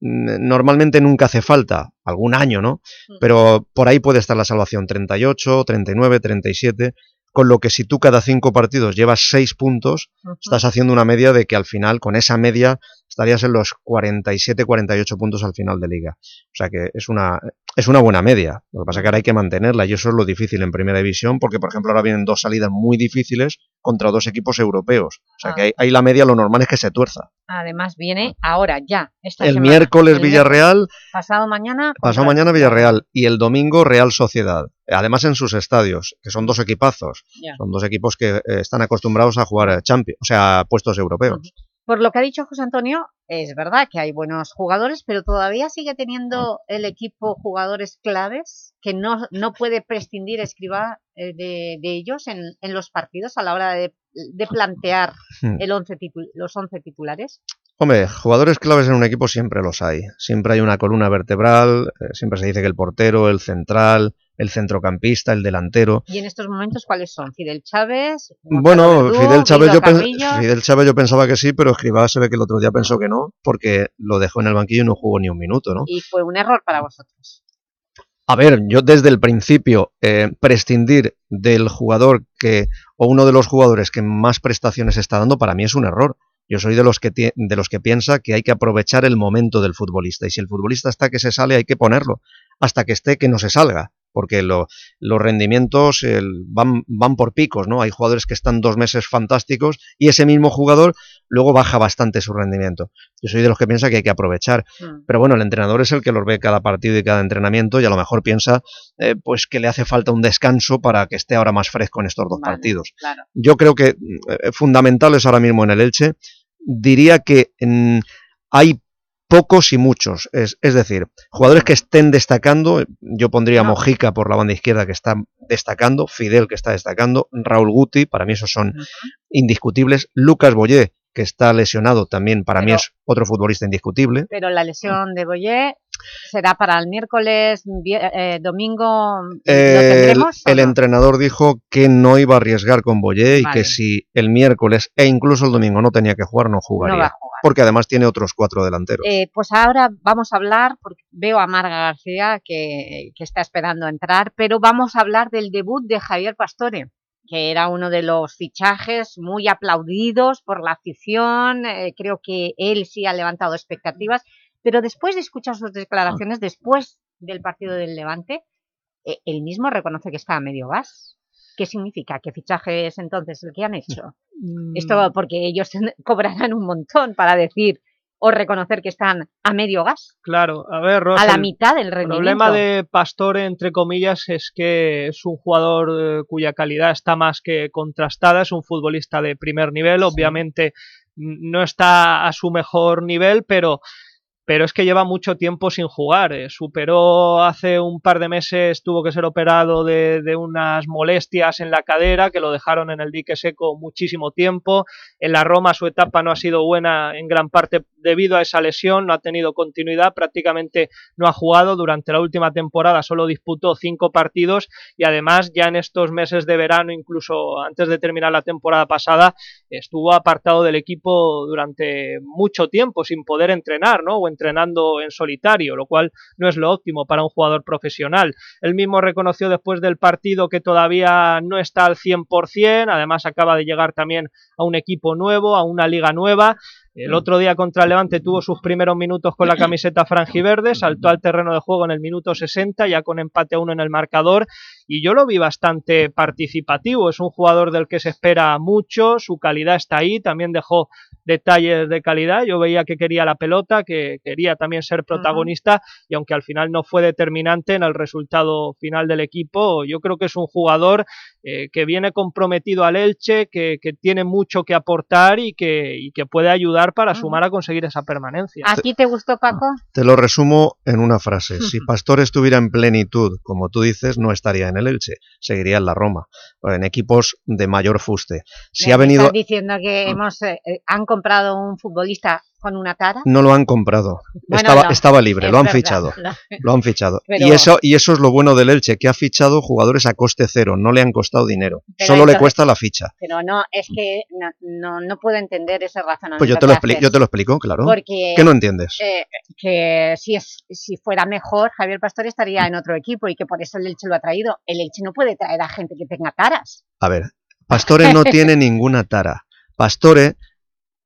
normalmente nunca hace falta, algún año, ¿no? Pero por ahí puede estar la salvación, 38, 39, 37, con lo que si tú cada cinco partidos llevas 6 puntos, estás haciendo una media de que al final, con esa media, estarías en los 47, 48 puntos al final de liga. O sea que es una, es una buena media. Lo que pasa es que ahora hay que mantenerla y eso es lo difícil en primera división porque, por ejemplo, ahora vienen dos salidas muy difíciles contra dos equipos europeos. O sea que ahí, ahí la media lo normal es que se tuerza. Además viene ahora, ya, esta El semana. miércoles El Villarreal, Pasado mañana... pasado mañana Villarreal y el domingo Real Sociedad. Además en sus estadios, que son dos equipazos. Son dos equipos que eh, están acostumbrados a jugar a Champions, o sea, a puestos europeos. Por lo que ha dicho José Antonio, es verdad que hay buenos jugadores, pero todavía sigue teniendo el equipo jugadores claves que no, no puede prescindir Escribá eh, de, de ellos en, en los partidos a la hora de, de plantear Hmm. el once los 11 titulares. Hombre, jugadores claves en un equipo siempre los hay. Siempre hay una columna vertebral, eh, siempre se dice que el portero, el central, el centrocampista, el delantero. Y en estos momentos, ¿cuáles son? Fidel Chávez, Bueno, Verdú, Fidel Chávez, Guido yo, pen- Carrillo. Fidel Chávez yo pensaba que sí, pero Escribá se ve que el otro día pensó que no, porque lo dejó en el banquillo y no jugó ni un minuto, ¿no? Y fue un error para vosotros. A ver, yo desde el principio eh, prescindir del jugador que o uno de los jugadores que más prestaciones está dando para mí es un error. Yo soy de los que de los que piensa que hay que aprovechar el momento del futbolista y si el futbolista está que se sale hay que ponerlo hasta que esté que no se salga, porque lo- los rendimientos el- van, van por picos, ¿no? Hay jugadores que están dos meses fantásticos y ese mismo jugador luego baja bastante su rendimiento. Yo soy de los que piensa que hay que aprovechar, Mm. pero bueno, el entrenador es el que los ve cada partido y cada entrenamiento y a lo mejor piensa eh, pues que le hace falta un descanso para que esté ahora más fresco en estos dos Vale, partidos. claro. Yo creo que eh, fundamentales ahora mismo en el Elche, diría que mm, hay pocos y muchos, es, es decir, jugadores que estén destacando, yo pondría Mojica por la banda izquierda que está destacando, Fidel que está destacando, Raúl Guti, para mí esos son indiscutibles, Lucas Boyé que está lesionado también, para mí es otro futbolista indiscutible, Pero la lesión de Boyé será para el miércoles, eh, domingo, ¿lo El, tendremos? el no? entrenador dijo que no iba a arriesgar con Boyé y que si el miércoles e incluso el domingo no tenía que jugar, no jugaría. va a jugar. Porque además tiene otros cuatro delanteros. Eh, pues ahora vamos a hablar, porque veo a Marga García que, que está esperando entrar, pero vamos a hablar del debut de Javier Pastore, que era uno de los fichajes muy aplaudidos por la afición, eh, creo que él sí ha levantado expectativas, pero después de escuchar sus declaraciones, después del partido del Levante, eh, él mismo reconoce que está a medio gas. ¿Qué significa? ¿Qué fichaje es entonces el que han hecho? Mm. Esto porque ellos cobrarán un montón para decir o reconocer que están a medio gas, Claro, a ver, Ros, a la el mitad del El rendimiento. problema de Pastore, entre comillas, es que es un jugador eh, cuya calidad está más que contrastada, es un futbolista de primer nivel, obviamente no está a su mejor nivel, pero, pero es que lleva mucho tiempo sin jugar. eh, Superó hace un par de meses, tuvo que ser operado de, de unas molestias en la cadera que lo dejaron en el dique seco muchísimo tiempo. En la Roma su etapa no ha sido buena en gran parte debido a esa lesión, no ha tenido continuidad, prácticamente no ha jugado durante la última temporada, solo disputó cinco partidos y además ya en estos meses de verano, incluso antes de terminar la temporada pasada, estuvo apartado del equipo durante mucho tiempo sin poder entrenar, ¿no? Entrenando en solitario, lo cual no es lo óptimo para un jugador profesional. Él mismo reconoció después del partido que todavía no está al 100%, además acaba de llegar también a un equipo nuevo, a una liga nueva. El otro día contra Levante tuvo sus primeros minutos con la camiseta franjiverde, saltó al terreno de juego en el minuto 60, ya con empate a uno en el marcador, y yo lo vi bastante participativo. Es un jugador del que se espera mucho, su calidad está ahí, también dejó detalles de calidad. Yo veía que quería la pelota, que quería también ser protagonista, y aunque al final no fue determinante en el resultado final del equipo, yo creo que es un jugador eh, que viene comprometido al Elche, que, que tiene mucho que aportar y que, y que puede ayudar para sumar a conseguir esa permanencia. ¿A ti te gustó, Paco? Te lo resumo en una frase. Si Pastor estuviera en plenitud, como tú dices, no estaría en el Elche, seguiría en la Roma, en equipos de mayor fuste. Si ¿Me ha venido... estás diciendo que hemos, eh, eh, han comprado un futbolista con una tara? No lo han comprado, Bueno, estaba, no, estaba libre, es lo han verdad, fichado. lo- Lo han fichado. Pero- Y, eso, y eso es lo bueno del Elche, que ha fichado jugadores a coste cero, no le han costado dinero. Pero Solo le cuesta la ficha. Pero no, es que no, no, puedo entender ese razonamiento Pues yo te lo, expli- haces. yo te lo explico, claro. Porque, ¿Qué no entiendes? eh, que si, es, si fuera mejor, Javier Pastor estaría en otro equipo y que por eso el Elche lo ha traído. El Elche no puede traer a gente que tenga taras. A ver, Pastore no tiene ninguna tara. Pastore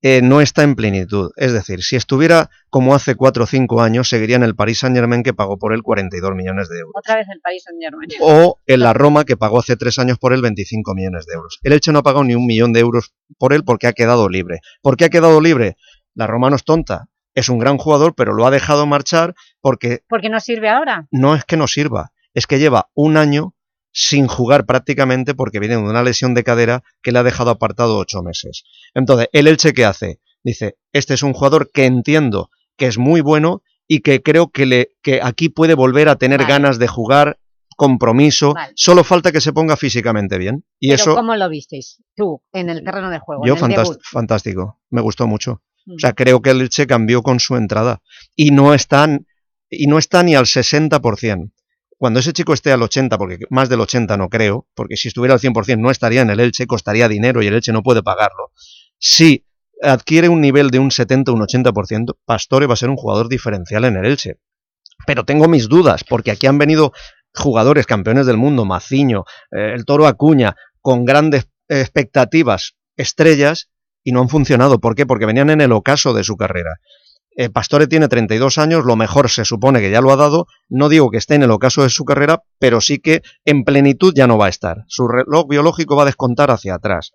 eh, no está en plenitud. Es decir, si estuviera como hace 4 o 5 años, seguiría en el Paris Saint Germain que pagó por él 42 millones de euros. Otra vez el país Saint Germain. O en la Roma que pagó hace 3 años por él 25 millones de euros. El Elche no ha pagado ni un millón de euros por él porque ha quedado libre. ¿Por qué ha quedado libre? La Roma no es tonta. Es un gran jugador, pero lo ha dejado marchar porque ¿Por qué no sirve ahora? no es que no sirva, es que lleva un año sin jugar prácticamente porque viene de una lesión de cadera que le ha dejado apartado ocho meses. Entonces, el Elche ¿qué hace? Dice, este es un jugador que entiendo que es muy bueno y que creo que, le, que aquí puede volver a tener Vale. ganas de jugar, compromiso, Vale. solo falta que se ponga físicamente bien. Y Pero eso, ¿cómo lo visteis tú en el terreno de juego? yo fantástico, me gustó mucho. Mm. O sea, creo que el Elche cambió con su entrada y no están y no está ni al 60%. Cuando ese chico esté al 80, porque más del 80 no creo, porque si estuviera al 100% no estaría en el Elche, costaría dinero y el Elche no puede pagarlo. Si adquiere un nivel de un 70 o un 80%, Pastore va a ser un jugador diferencial en el Elche. Pero tengo mis dudas, porque aquí han venido jugadores campeones del mundo, Maciño, eh, el Toro Acuña, con grandes expectativas, estrellas, y no han funcionado. ¿Por qué? Porque venían en el ocaso de su carrera. Eh, Pastore tiene 32 años, lo mejor se supone que ya lo ha dado, no digo que esté en el ocaso de su carrera, pero sí que en plenitud ya no va a estar. Su reloj biológico va a descontar hacia atrás.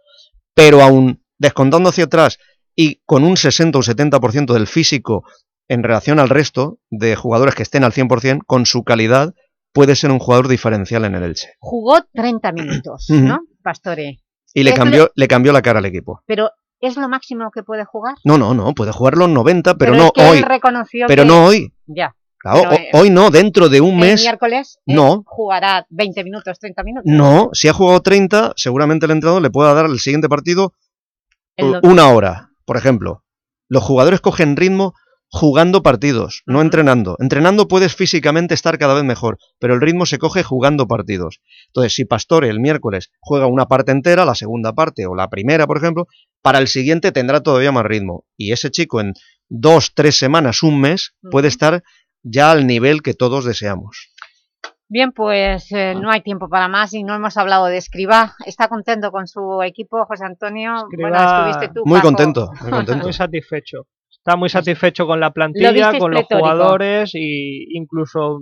Pero aún descontando hacia atrás y con un 60 o 70% del físico en relación al resto de jugadores que estén al 100%, con su calidad puede ser un jugador diferencial en el Elche. Jugó 30 minutos, ¿no? Pastore. Y le cambió, le cambió la cara al equipo. Pero ¿es lo máximo que puede jugar? No, no, no, puede jugar los 90, pero, no que él hoy. reconoció Pero que- no hoy. Ya. Claro, Pero, ho- eh, hoy no, dentro de un El mes. miércoles eh, No. jugará 20 minutos, 30 minutos. No, si ha jugado 30, seguramente el entrenador le pueda dar el siguiente partido El una hora, por ejemplo. Los jugadores cogen ritmo jugando partidos, no entrenando. Entrenando puedes físicamente estar cada vez mejor, pero el ritmo se coge jugando partidos. Entonces, si Pastore el miércoles juega una parte entera, la segunda parte o la primera, por ejemplo, para el siguiente tendrá todavía más ritmo. Y ese chico en dos, tres semanas, un mes, puede estar ya al nivel que todos deseamos. Bien, pues eh, no hay tiempo para más y no hemos hablado de Escribá. ¿Está contento con su equipo, José Antonio? Bueno, Escribá- estuviste tú, Muy Paco. contento, muy contento. Muy satisfecho. Está muy satisfecho con la plantilla, con los jugadores y incluso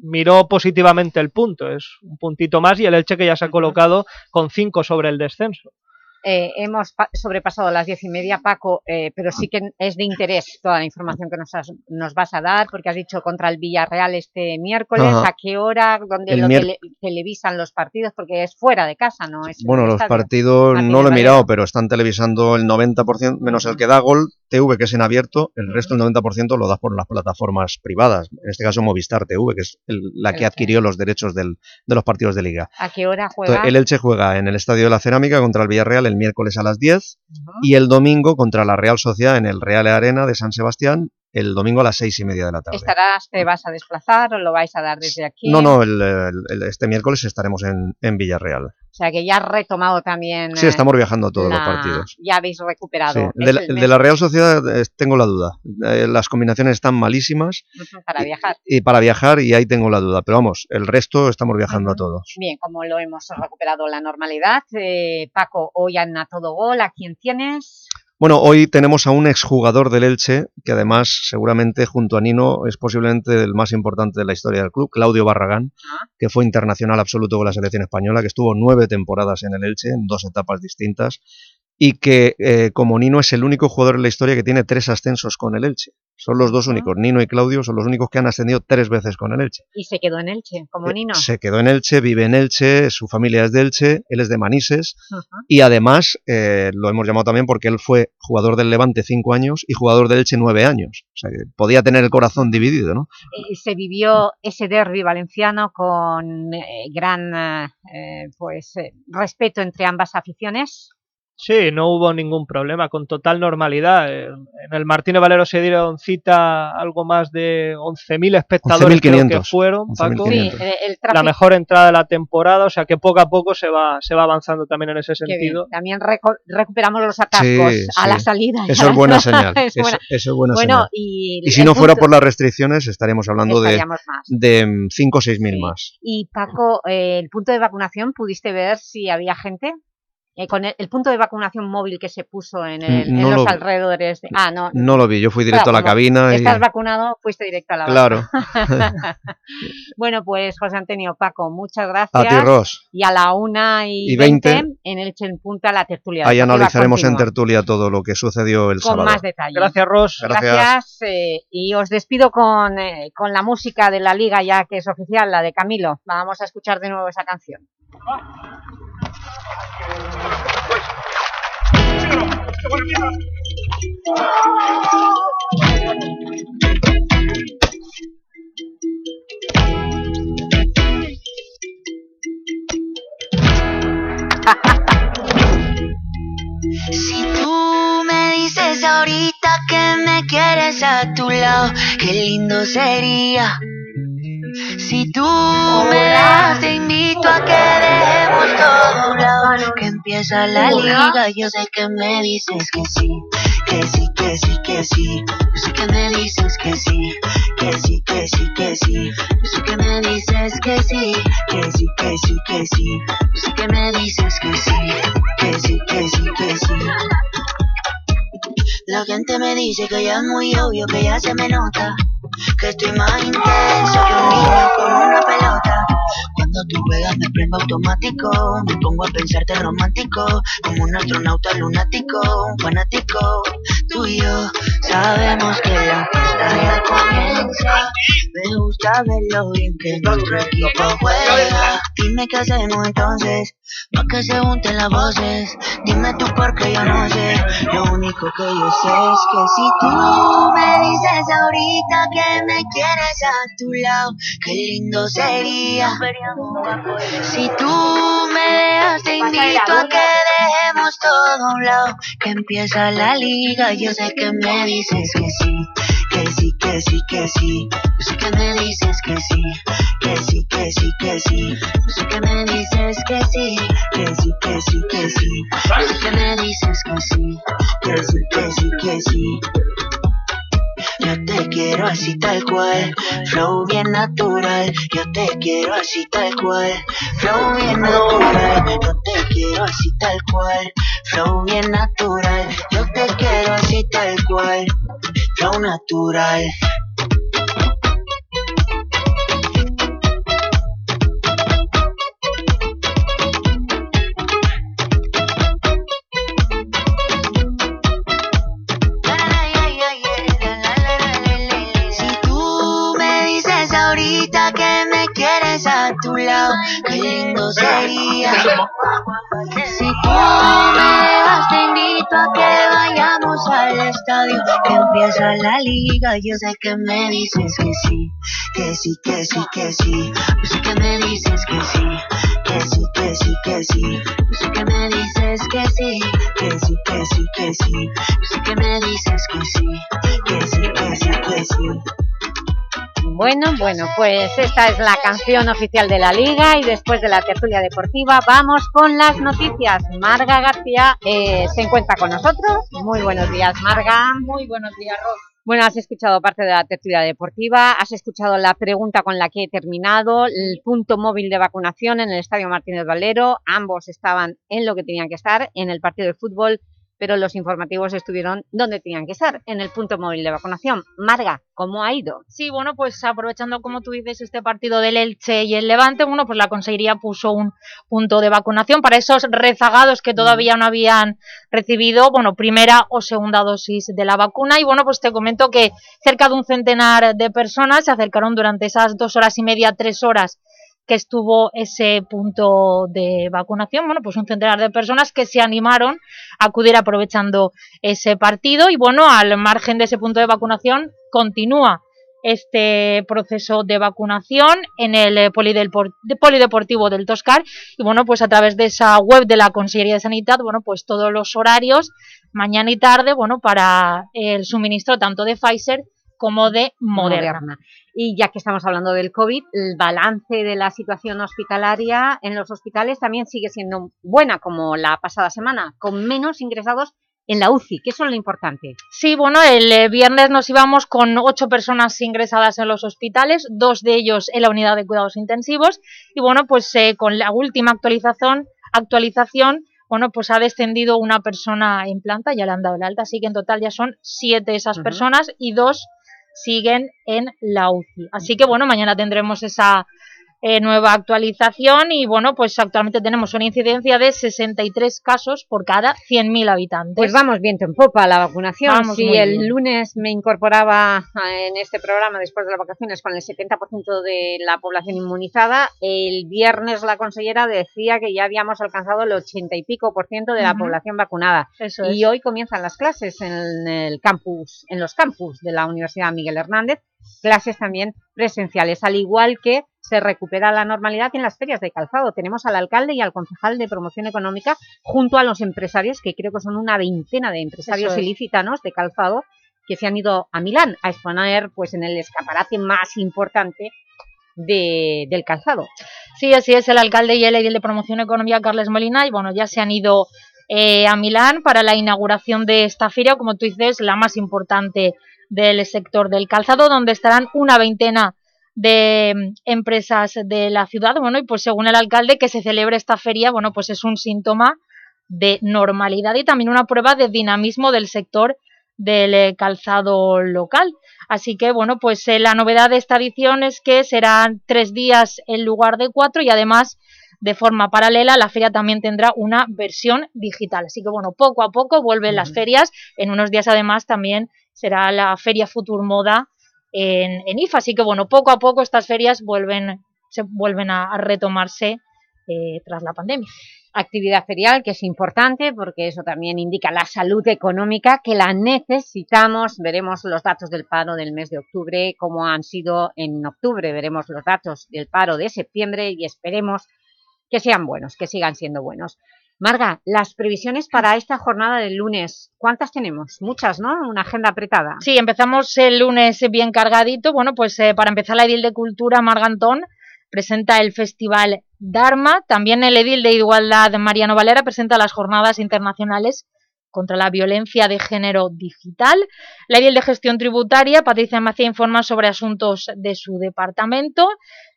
miró positivamente el punto. Es un puntito más y el Elche que ya se ha colocado con cinco sobre el descenso. Eh, hemos pa- sobrepasado las diez y media, Paco, eh, pero sí que es de interés toda la información que nos, has- nos vas a dar, porque has dicho contra el Villarreal este miércoles, Ajá. ¿a qué hora? ¿Dónde El lo tele- televisan los partidos? Porque es fuera de casa, ¿no? Es en Bueno, los estadio. partidos no lo he mirado, pero están televisando el 90%, menos el que da gol, TV, que es en abierto, el resto, el 90%, lo das por las plataformas privadas. En este caso, Movistar TV, que es el- la que adquirió los derechos del- de los partidos de Liga. ¿A qué hora juega? Entonces, el Elche juega en el Estadio de la Cerámica contra el Villarreal el miércoles a las 10 y el domingo contra la Real Sociedad en el Real Arena de San Sebastián el domingo a las seis y media de la tarde. ¿Estarás, te vas a desplazar o lo vais a dar desde aquí? No, no, el- el- el- este miércoles estaremos en, en Villarreal. O sea, que ya has retomado también... Sí, eh, estamos viajando a todos los partidos. Ya habéis recuperado. Sí, De, la, de la Real Sociedad eh, tengo la duda. Eh, las combinaciones están malísimas para viajar. y para viajar y ahí tengo la duda. Pero vamos, el resto estamos viajando a todos. Bien, como lo hemos recuperado la normalidad, eh, Paco, hoy han a todo gol, ¿a quién tienes? Bueno, hoy tenemos a un exjugador del Elche, que además seguramente junto a Nino es posiblemente el más importante de la historia del club, Claudio Barragán, que fue internacional absoluto con la selección española, que estuvo nueve temporadas en el Elche, en dos etapas distintas, y que eh, como Nino es el único jugador en la historia que tiene tres ascensos con el Elche. Son los dos únicos, Nino y Claudio son los únicos que han ascendido tres veces con el Elche. Y se quedó en Elche, como Nino. Eh, Se quedó en Elche, vive en Elche, su familia es de Elche, él es de Manises, y además eh, lo hemos llamado también porque él fue jugador del Levante cinco años y jugador del Elche nueve años. O sea que podía tener el corazón dividido, ¿no? Se vivió ese derbi valenciano con gran pues, respeto entre ambas aficiones. Sí, no hubo ningún problema, con total normalidad. Eh, En el Martínez Valero se dieron cita algo más de 11.000 espectadores creo que 11.500. fueron, Paco. 11.500. Sí, eh, el La mejor entrada de la temporada, o sea que poco a poco se va, se va avanzando también en ese sentido. También reco- recuperamos los atascos Sí, a sí. la salida. y Eso es buena señal. Es Eso- buena- eso es buena bueno, señal. Y, Y si no fuera por las restricciones estaríamos hablando de, más. de 5 o 6 mil más. Y Paco, eh, el punto de vacunación, ¿pudiste ver si había gente? Eh, con el, el punto de vacunación móvil que se puso en, el- en no los lo- alrededores. de- ah, no. No lo vi, yo fui directo a la cabina y... Estás vacunado, fuiste directo a la Claro. vacuna. bueno, pues José Antonio, Paco, muchas gracias. A ti, Ros. Y a la una y, Y veinte, 20, en el en Punta la tertulia. Ahí analizaremos en tertulia todo lo que sucedió el Con sábado. más detalle. Gracias, Ros. Gracias. eh, y os despido con, eh, con la música de la Liga ya que es oficial, la de Camilo. Vamos a escuchar de nuevo esa canción. Si tú me dices ahorita que me quieres a tu lado, qué lindo sería. Si tú me das, te invito a que dejemos todo a un lado, que empieza la liga. Yo sé que me dices que sí, que sí, que sí, que sí. Yo sé que me dices que sí, que sí, que sí, que sí. Yo sé que me dices que sí, que sí, que sí, que sí. Yo sé que me dices que sí, que sí, que sí, que sí. La gente me dice que ya es muy obvio, que ya se me nota. Que estoy más intenso que un niño con una pelota. Cuando tú juegas me prendo automático. Me pongo a pensarte romántico. Como un astronauta lunático, un fanático. Sabemos que la fiesta ya comienza. Me gusta ver lo bien que nuestro equipo juega. Dime qué hacemos entonces. Pa' que se junten las voces. Dime tú porque yo no sé. Lo único que yo sé es que si tú me dices ahorita que me quieres a tu lado, qué lindo sería. Si tú me dejas, te invito a que dejemos todo a un lado. Que empieza la liga, yo sé que me dices que sí. Que sí, que sí, que sí. Yo sé que me dices que sí. Que sí, que sí, que sí. Yo sé que me dices que sí. Que sí, que sí, que sí. Yo sé que me dices que sí. Que sí, que sí, que sí. Te quiero así tal cual, flow bien natural. Yo te quiero así tal cual, flow bien natural. Yo te quiero así tal cual, flow bien natural. Yo te quiero así tal cual, flow natural. Que me quieres a tu lado, qué lindo sería. Si tú me dejas, te invito a que vayamos al estadio, que empieza la liga. Yo sé que me dices que sí, que sí, que sí, que sí. Yo sé que me dices que sí, que sí, que sí, que sí. Yo sé que me dices que sí, que sí, que sí, que sí. Yo sé que me dices que sí, que sí, que sí, que sí. Bueno, bueno, pues esta es la canción oficial de la Liga y después de la tertulia deportiva vamos con las noticias. Marga García eh, se encuentra con nosotros. Muy buenos días, Marga. Muy buenos días, Ros. Bueno, has escuchado parte de la tertulia deportiva, has escuchado la pregunta con la que he terminado, el punto móvil de vacunación en el Estadio Martínez Valero. Ambos estaban en lo que tenían que estar, en el partido de fútbol, pero los informativos estuvieron donde tenían que estar, en el punto móvil de vacunación. Marga, ¿cómo ha ido? Sí, bueno, pues aprovechando, como tú dices, este partido del Elche y el Levante, bueno, pues la Consejería puso un punto de vacunación para esos rezagados que todavía no habían recibido, bueno, primera o segunda dosis de la vacuna. Y bueno, pues te comento que cerca de un centenar de personas se acercaron durante esas dos horas y media, tres horas que estuvo ese punto de vacunación, bueno, pues un centenar de personas que se animaron a acudir aprovechando ese partido y bueno, al margen de ese punto de vacunación continúa este proceso de vacunación en el eh, Polidepor- de- Polideportivo del Toscar y bueno, pues a través de esa web de la Consejería de Sanidad, bueno, pues todos los horarios, mañana y tarde, bueno, para el suministro tanto de Pfizer como de Moderna. Y ya que estamos hablando del COVID, el balance de la situación hospitalaria en los hospitales también sigue siendo buena, como la pasada semana, con menos ingresados en la UCI, que eso es lo importante. Sí, bueno, el eh, viernes nos íbamos con ocho personas ingresadas en los hospitales, dos de ellos en la unidad de cuidados intensivos, y bueno, pues eh, con la última actualización, actualización, bueno, pues ha descendido una persona en planta, ya le han dado el alta, así que en total ya son siete esas Ujú. personas y dos siguen en la UCI. Así que bueno, mañana tendremos esa eh, nueva actualización y bueno, pues actualmente tenemos una incidencia de 63 casos por cada 100.000 habitantes. Pues vamos viento en popa la vacunación. Vamos si el bien. lunes me incorporaba eh, en este programa después de las vacaciones con el 70% de la población inmunizada, el viernes la consellera decía que ya habíamos alcanzado el 80 y pico por ciento de la población vacunada. Eso y es. hoy comienzan las clases en el campus, en los campus de la Universidad Miguel Hernández, clases también presenciales, al igual que se recupera la normalidad en las ferias de calzado. Tenemos al alcalde y al concejal de promoción económica junto a los empresarios, que creo que son una veintena de empresarios es. ilicitanos de calzado, que se han ido a Milán a exponer pues, en el escaparate más importante de- del calzado. Sí, así es, el alcalde y el edil de promoción económica, Carles Molina, y bueno, ya se han ido eh, a Milán para la inauguración de esta feria, como tú dices, la más importante del sector del calzado, donde estarán una veintena de mm, empresas de la ciudad, bueno, y pues según el alcalde que se celebre esta feria, bueno, pues es un síntoma de normalidad y también una prueba de dinamismo del sector del eh, calzado local. Así que, bueno, pues eh, la novedad de esta edición es que serán tres días en lugar de cuatro y además de forma paralela la feria también tendrá una versión digital. Así que, bueno, poco a poco vuelven las ferias. En unos días además también será la Feria Futur Moda en, IFA. Así que, bueno, poco a poco estas ferias vuelven, se vuelven a, retomarse eh, tras la pandemia. Actividad ferial que es importante porque eso también indica la salud económica que la necesitamos. Veremos los datos del paro del mes de octubre, cómo han sido en octubre. Veremos los datos del paro de septiembre y esperemos que sean buenos, que sigan siendo buenos. Marga, las previsiones para esta jornada del lunes, ¿cuántas tenemos? Muchas, ¿no? Una agenda apretada. Sí, empezamos el lunes bien cargadito. Bueno, pues eh, para empezar la edil de Cultura, Margantón, presenta el Festival Dharma. También el edil de Igualdad, Mariano Valera, presenta las Jornadas Internacionales contra la Violencia de Género Digital. La edil de Gestión Tributaria, Patricia Macía, informa sobre asuntos de su departamento.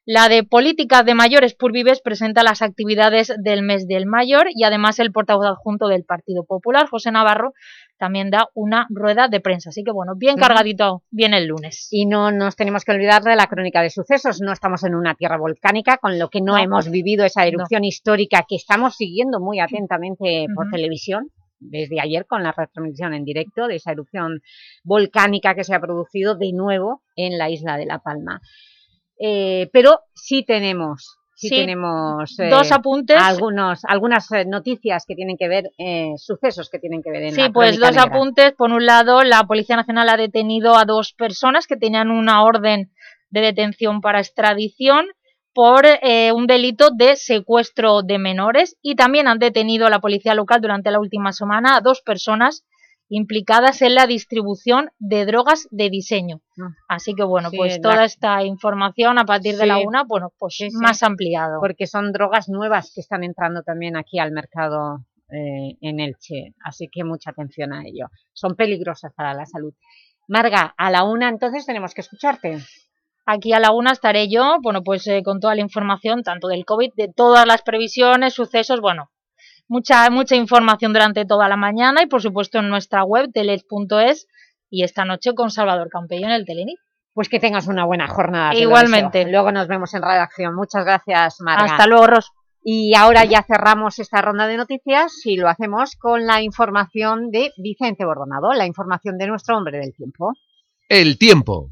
La de Políticas de Mayores Purvives presenta las actividades del mes del mayor y además el portavoz adjunto del Partido Popular, José Navarro, también da una rueda de prensa. Así que bueno, bien cargadito viene el lunes. Y no nos tenemos que olvidar de la crónica de sucesos. No estamos en una tierra volcánica, con lo que no, No. hemos vivido esa erupción histórica que estamos siguiendo muy atentamente por televisión desde ayer con la retransmisión en directo de esa erupción volcánica que se ha producido de nuevo en la isla de La Palma. Eh, pero sí tenemos, sí, Sí, tenemos eh, dos apuntes. algunos, algunas eh, noticias que tienen que ver, eh, sucesos que tienen que ver en Sí, la pues dos negra. apuntes. Por un lado, la Policía Nacional ha detenido a dos personas que tenían una orden de detención para extradición por eh, un delito de secuestro de menores y también han detenido a la Policía Local durante la última semana a dos personas implicadas en la distribución de drogas de diseño. Así que bueno, Sí, pues la- toda esta información a partir de la una, bueno, pues sí. más ampliado. Porque son drogas nuevas que están entrando también aquí al mercado eh, en Elche, así que mucha atención a ello. Son peligrosas para la salud. Marga, a la una entonces tenemos que escucharte. Aquí a la una estaré yo, bueno, pues eh, con toda la información, tanto del COVID, de todas las previsiones, sucesos, bueno, mucha, mucha información durante toda la mañana y por supuesto en nuestra web, telet.es, y esta noche con Salvador Campello en el Telenit. Pues que tengas una buena jornada. Igualmente. Luego nos vemos en redacción. Muchas gracias, Marga. Hasta luego, Ros. Y ahora ya cerramos esta ronda de noticias y lo hacemos con la información de Vicente Bordonado, la información de nuestro hombre del tiempo. El tiempo.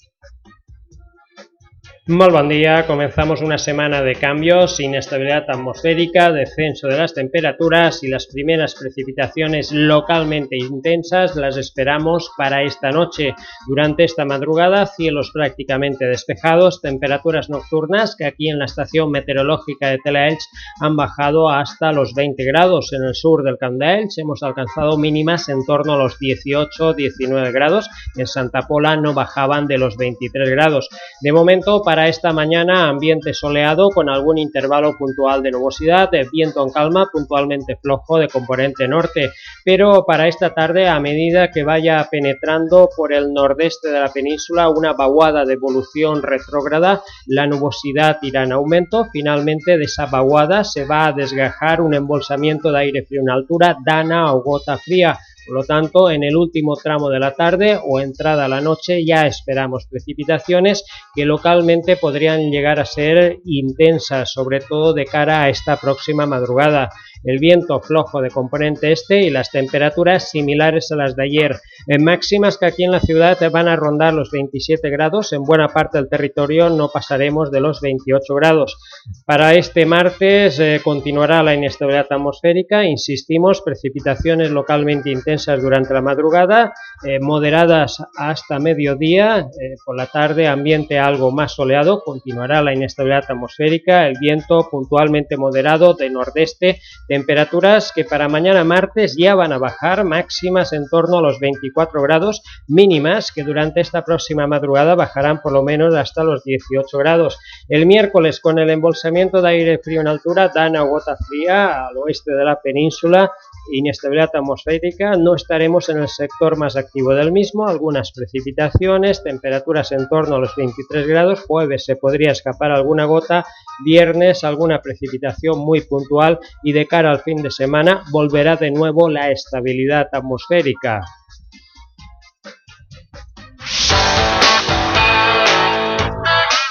Muy buen día, comenzamos una semana de cambios, inestabilidad atmosférica, descenso de las temperaturas y las primeras precipitaciones localmente intensas las esperamos para esta noche. Durante esta madrugada, cielos prácticamente despejados, temperaturas nocturnas que aquí en la estación meteorológica de Telaelch han bajado hasta los 20 grados. En el sur del Camp de Elch hemos alcanzado mínimas en torno a los 18-19 grados. En Santa Pola no bajaban de los 23 grados. De momento, para esta mañana, ambiente soleado con algún intervalo puntual de nubosidad, de viento en calma, puntualmente flojo de componente norte. Pero para esta tarde, a medida que vaya penetrando por el nordeste de la península una vaguada de evolución retrógrada, la nubosidad irá en aumento. Finalmente, de esa vaguada se va a desgajar un embolsamiento de aire frío en altura, dana o gota fría. Por lo tanto, en el último tramo de la tarde o entrada a la noche ya esperamos precipitaciones que localmente podrían llegar a ser intensas, sobre todo de cara a esta próxima madrugada. El viento flojo de componente este y las temperaturas similares a las de ayer. En máximas que aquí en la ciudad van a rondar los 27 grados, en buena parte del territorio no pasaremos de los 28 grados. Para este martes eh, continuará la inestabilidad atmosférica, insistimos, precipitaciones localmente intensas durante la madrugada, eh, moderadas hasta mediodía, eh, por la tarde ambiente algo más soleado, continuará la inestabilidad atmosférica, el viento puntualmente moderado de nordeste, temperaturas que para mañana martes ya van a bajar, máximas en torno a los 24 grados, mínimas que durante esta próxima madrugada bajarán por lo menos hasta los 18 grados. El miércoles con el embolsamiento de aire frío en altura, dan a gota fría al oeste de la península, inestabilidad atmosférica, no estaremos en el sector más activo del mismo, algunas precipitaciones, temperaturas en torno a los 23 grados, jueves se podría escapar alguna gota, viernes alguna precipitación muy puntual y de cara al fin de semana volverá de nuevo la estabilidad atmosférica.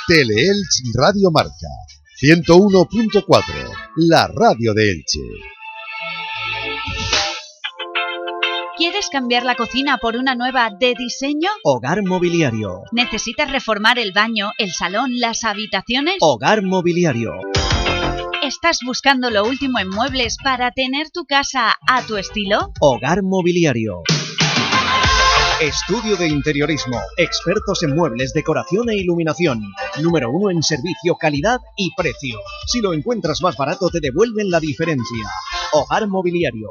Teleelch Radio Marca 101.4, la radio de Elche. Cambiar la cocina por una nueva de diseño? Hogar Mobiliario. ¿Necesitas reformar el baño, el salón, las habitaciones? Hogar Mobiliario. ¿Estás buscando lo último en muebles para tener tu casa a tu estilo? Hogar Mobiliario. Estudio de Interiorismo. Expertos en muebles, decoración e iluminación. Número uno en servicio, calidad y precio. Si lo encuentras más barato, te devuelven la diferencia. Hogar Mobiliario.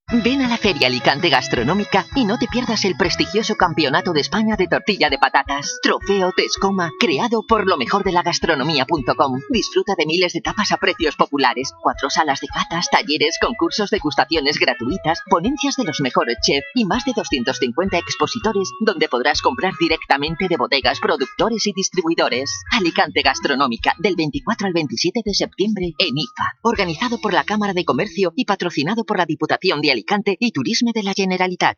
Ven a la Feria Alicante Gastronómica y no te pierdas el prestigioso Campeonato de España de Tortilla de Patatas. Trofeo Tescoma, creado por lo mejor de la gastronomía.com. Disfruta de miles de tapas a precios populares, cuatro salas de catas, talleres, concursos, degustaciones gratuitas, ponencias de los mejores chefs y más de 250 expositores donde podrás comprar directamente de bodegas, productores y distribuidores. Alicante Gastronómica, del 24 al 27 de septiembre en IFA. Organizado por la Cámara de Comercio y patrocinado por la Diputación de Alicante y Turisme de la Generalitat.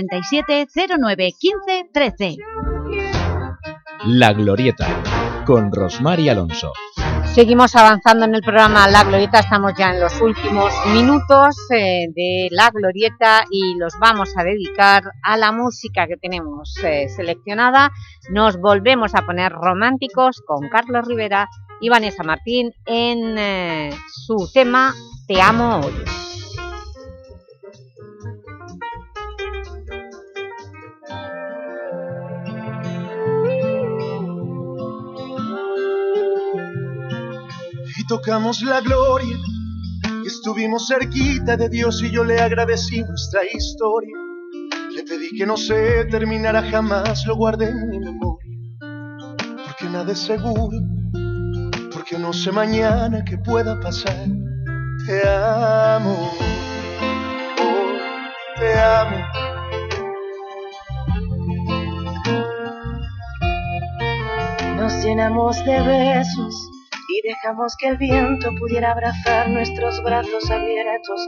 637 09 15 13. La Glorieta, con Rosmar y Alonso. Seguimos avanzando en el programa La Glorieta, estamos ya en los últimos minutos eh, de La Glorieta y los vamos a dedicar a la música que tenemos eh, seleccionada. Nos volvemos a poner románticos con Carlos Rivera y Vanessa Martín en eh, su tema Te amo hoy. Tocamos la gloria. Estuvimos cerquita de Dios y yo le agradecí nuestra historia. Le pedí que no se terminara jamás, lo guardé en mi memoria. Porque nada es seguro, porque no sé mañana qué pueda pasar. Te amo, oh, te amo. Nos llenamos de besos y dejamos que el viento pudiera abrazar nuestros brazos abiertos.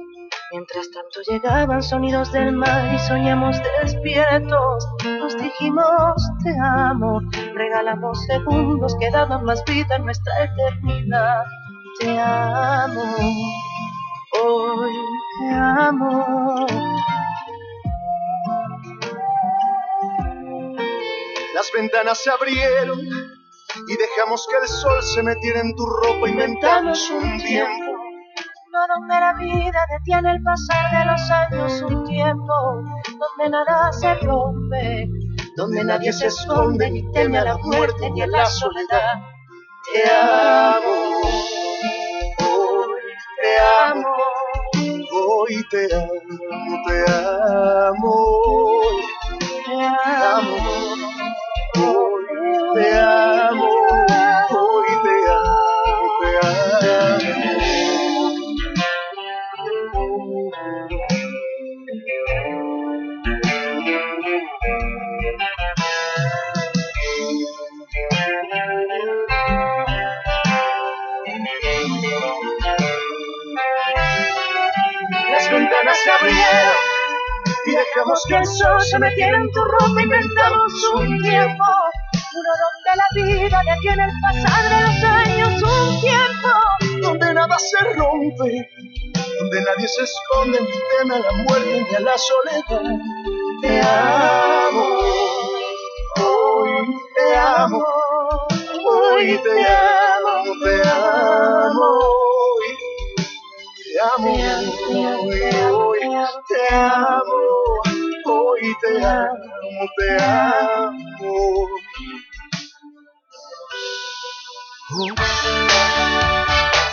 Mientras tanto llegaban sonidos del mar y soñamos despiertos. Nos dijimos te amo, regalamos segundos que daban más vida en nuestra eternidad. Te amo, hoy te amo. Las ventanas se abrieron y dejamos que el sol se metiera en tu ropa. Inventamos un tiempo. No donde la vida detiene el pasar de los años, un tiempo donde nada se rompe, donde nadie se esconde ni teme a la muerte ni a la soledad. Te amo, hoy te amo, hoy te amo, te amo, te amo, hoy te amo, y que el sol se metiera en tu ropa. Inventamos un tiempo, uno donde la vida de aquí en el pasar de los años, un tiempo donde nada se rompe, donde nadie se esconde ni teme a la muerte ni a la soledad. Te amo, hoy te amo, hoy te amo, te amo. hoy Te amo, hoy te amo, hoy te amo, te amo.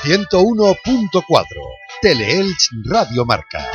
101.4 Teleelch Radio Marca.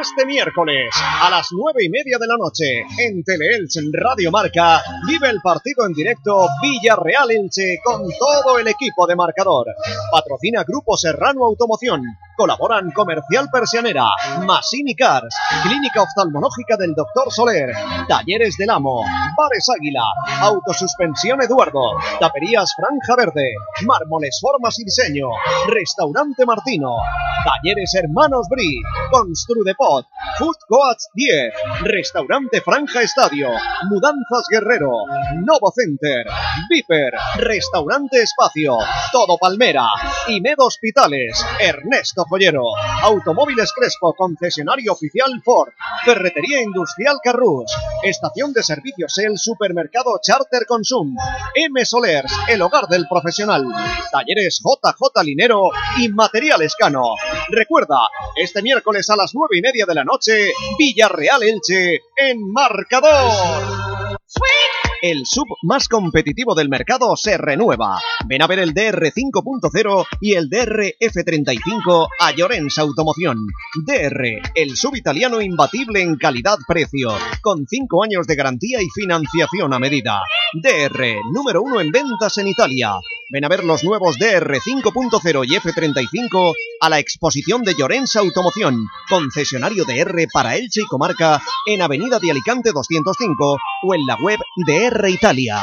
Este miércoles a las nueve y media de la noche en Teleelch Radio Marca vive el partido en directo Villarreal Elche con todo el equipo de marcador. Patrocina Grupo Serrano Automoción. Colaboran Comercial Persianera, Masini Cars, Clínica Oftalmológica del Dr. Soler, Talleres del Amo, Bares Águila, Autosuspensión Eduardo, Taperías Franja Verde, Mármoles Formas y Diseño, Restaurante Martino, Talleres Hermanos Bri, Construdepot, Food Coats 10, Restaurante Franja Estadio, Mudanzas Guerrero, Novo Center, Viper, Restaurante Espacio, Todo Palmera, Imed Hospitales, Ernesto Automóviles Crespo, concesionario oficial Ford, Ferretería Industrial Carrus, Estación de Servicios El Supermercado Charter Consum, M Solers, el hogar del profesional, Talleres JJ Linero y Material Escano. Recuerda, este miércoles a las nueve y media de la noche, Villarreal Elche en marcador. El sub más competitivo del mercado se renueva. Ven a ver el DR 5.0 y el DR F35 a Llorens Automoción. DR, el sub italiano imbatible en calidad-precio, con 5 años de garantía y financiación a medida. DR, número uno en ventas en Italia. Ven a ver los nuevos DR 5.0 y F35 a la exposición de Llorens Automoción, concesionario de R para Elche y Comarca en Avenida de Alicante 205 o en la web de R Italia.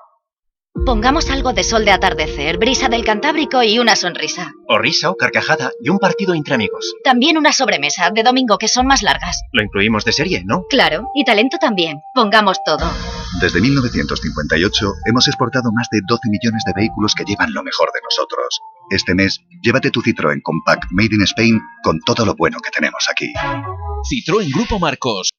Pongamos algo de sol de atardecer, brisa del Cantábrico y una sonrisa. O risa o carcajada y un partido entre amigos. También una sobremesa de domingo que son más largas. Lo incluimos de serie, ¿no? Claro, y talento también. Pongamos todo. Desde 1958 hemos exportado más de 12 millones de vehículos que llevan lo mejor de nosotros. Este mes, llévate tu Citroën Compact Made in Spain con todo lo bueno que tenemos aquí. Citroën Grupo Marcos.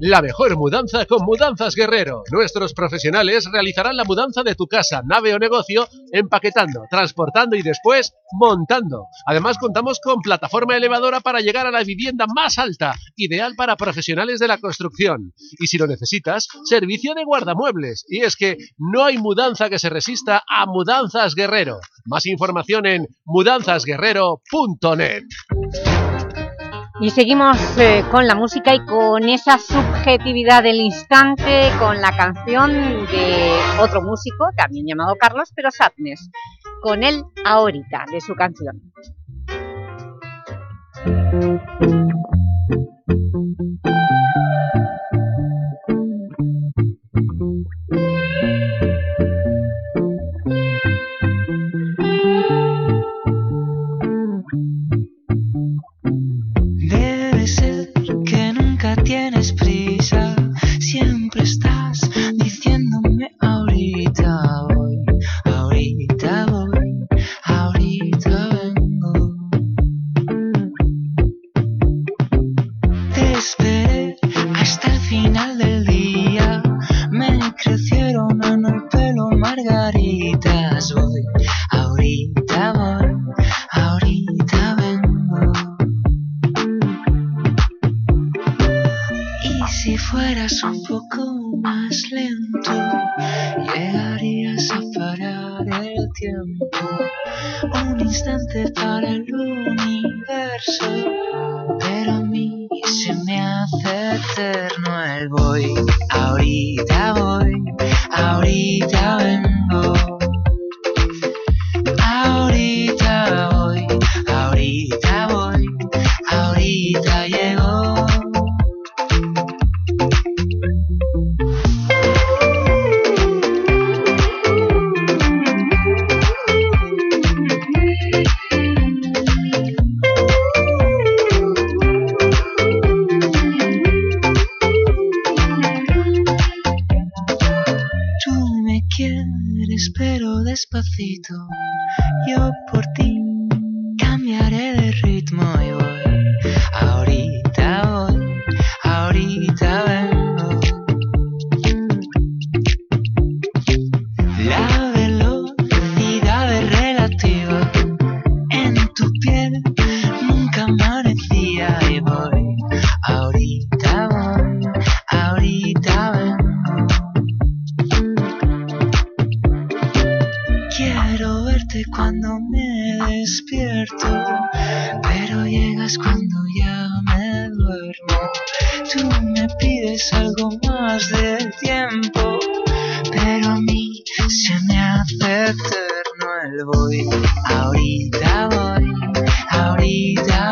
La mejor mudanza con Mudanzas Guerrero. Nuestros profesionales realizarán la mudanza de tu casa, nave o negocio, empaquetando, transportando y después montando. Además contamos con plataforma elevadora para llegar a la vivienda más alta, ideal para profesionales de la construcción. Y si lo necesitas, servicio de guardamuebles. Y es que no hay mudanza que se resista a Mudanzas Guerrero. Más información en mudanzasguerrero.net. Y seguimos eh, con la música y con esa subjetividad del instante, con la canción de otro músico, también llamado Carlos, pero Sadness, con él ahorita, de su canción. Ahorita voy, ahorita vengo,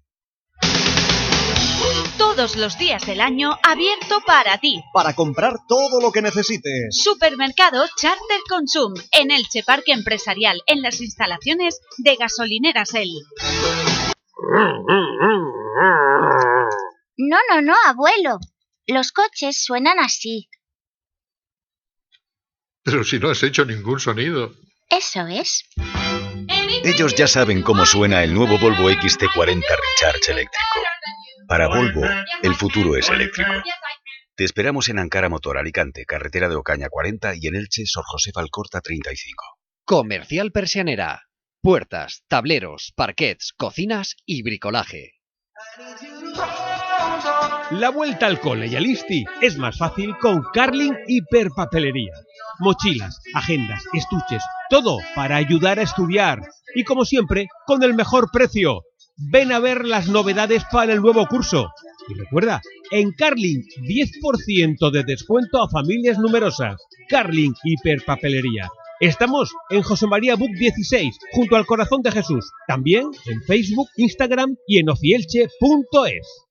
Todos los días del año abierto para ti. Para comprar todo lo que necesites. Supermercado Charter Consum en Elche Parque Empresarial en las instalaciones de Gasolineras El. No, no, no, abuelo. Los coches suenan así. Pero si no has hecho ningún sonido. Eso es. Ellos ya saben cómo suena el nuevo Volvo XC40 Recharge eléctrico. Para Volvo, el futuro es eléctrico. Te esperamos en Ankara Motor Alicante, carretera de Ocaña 40 y en Elche, Sor José Alcorta 35. Comercial Persianera. Puertas, tableros, parquets, cocinas y bricolaje. La vuelta al cole y al ISTI es más fácil con Carling Hiperpapelería. Mochilas, agendas, estuches, todo para ayudar a estudiar. Y como siempre, con el mejor precio. Ven a ver las novedades para el nuevo curso. Y recuerda, en Carling, 10% de descuento a familias numerosas. Carling Hiperpapelería. Estamos en José María Book 16, junto al Corazón de Jesús. También en Facebook, Instagram y en ocielche.es.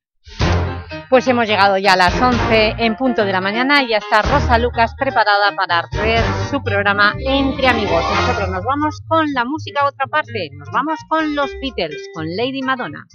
Pues hemos llegado ya a las 11 en punto de la mañana y ya está Rosa Lucas preparada para ver su programa Entre Amigos. Nosotros nos vamos con la música a otra parte, nos vamos con los Beatles, con Lady Madonna.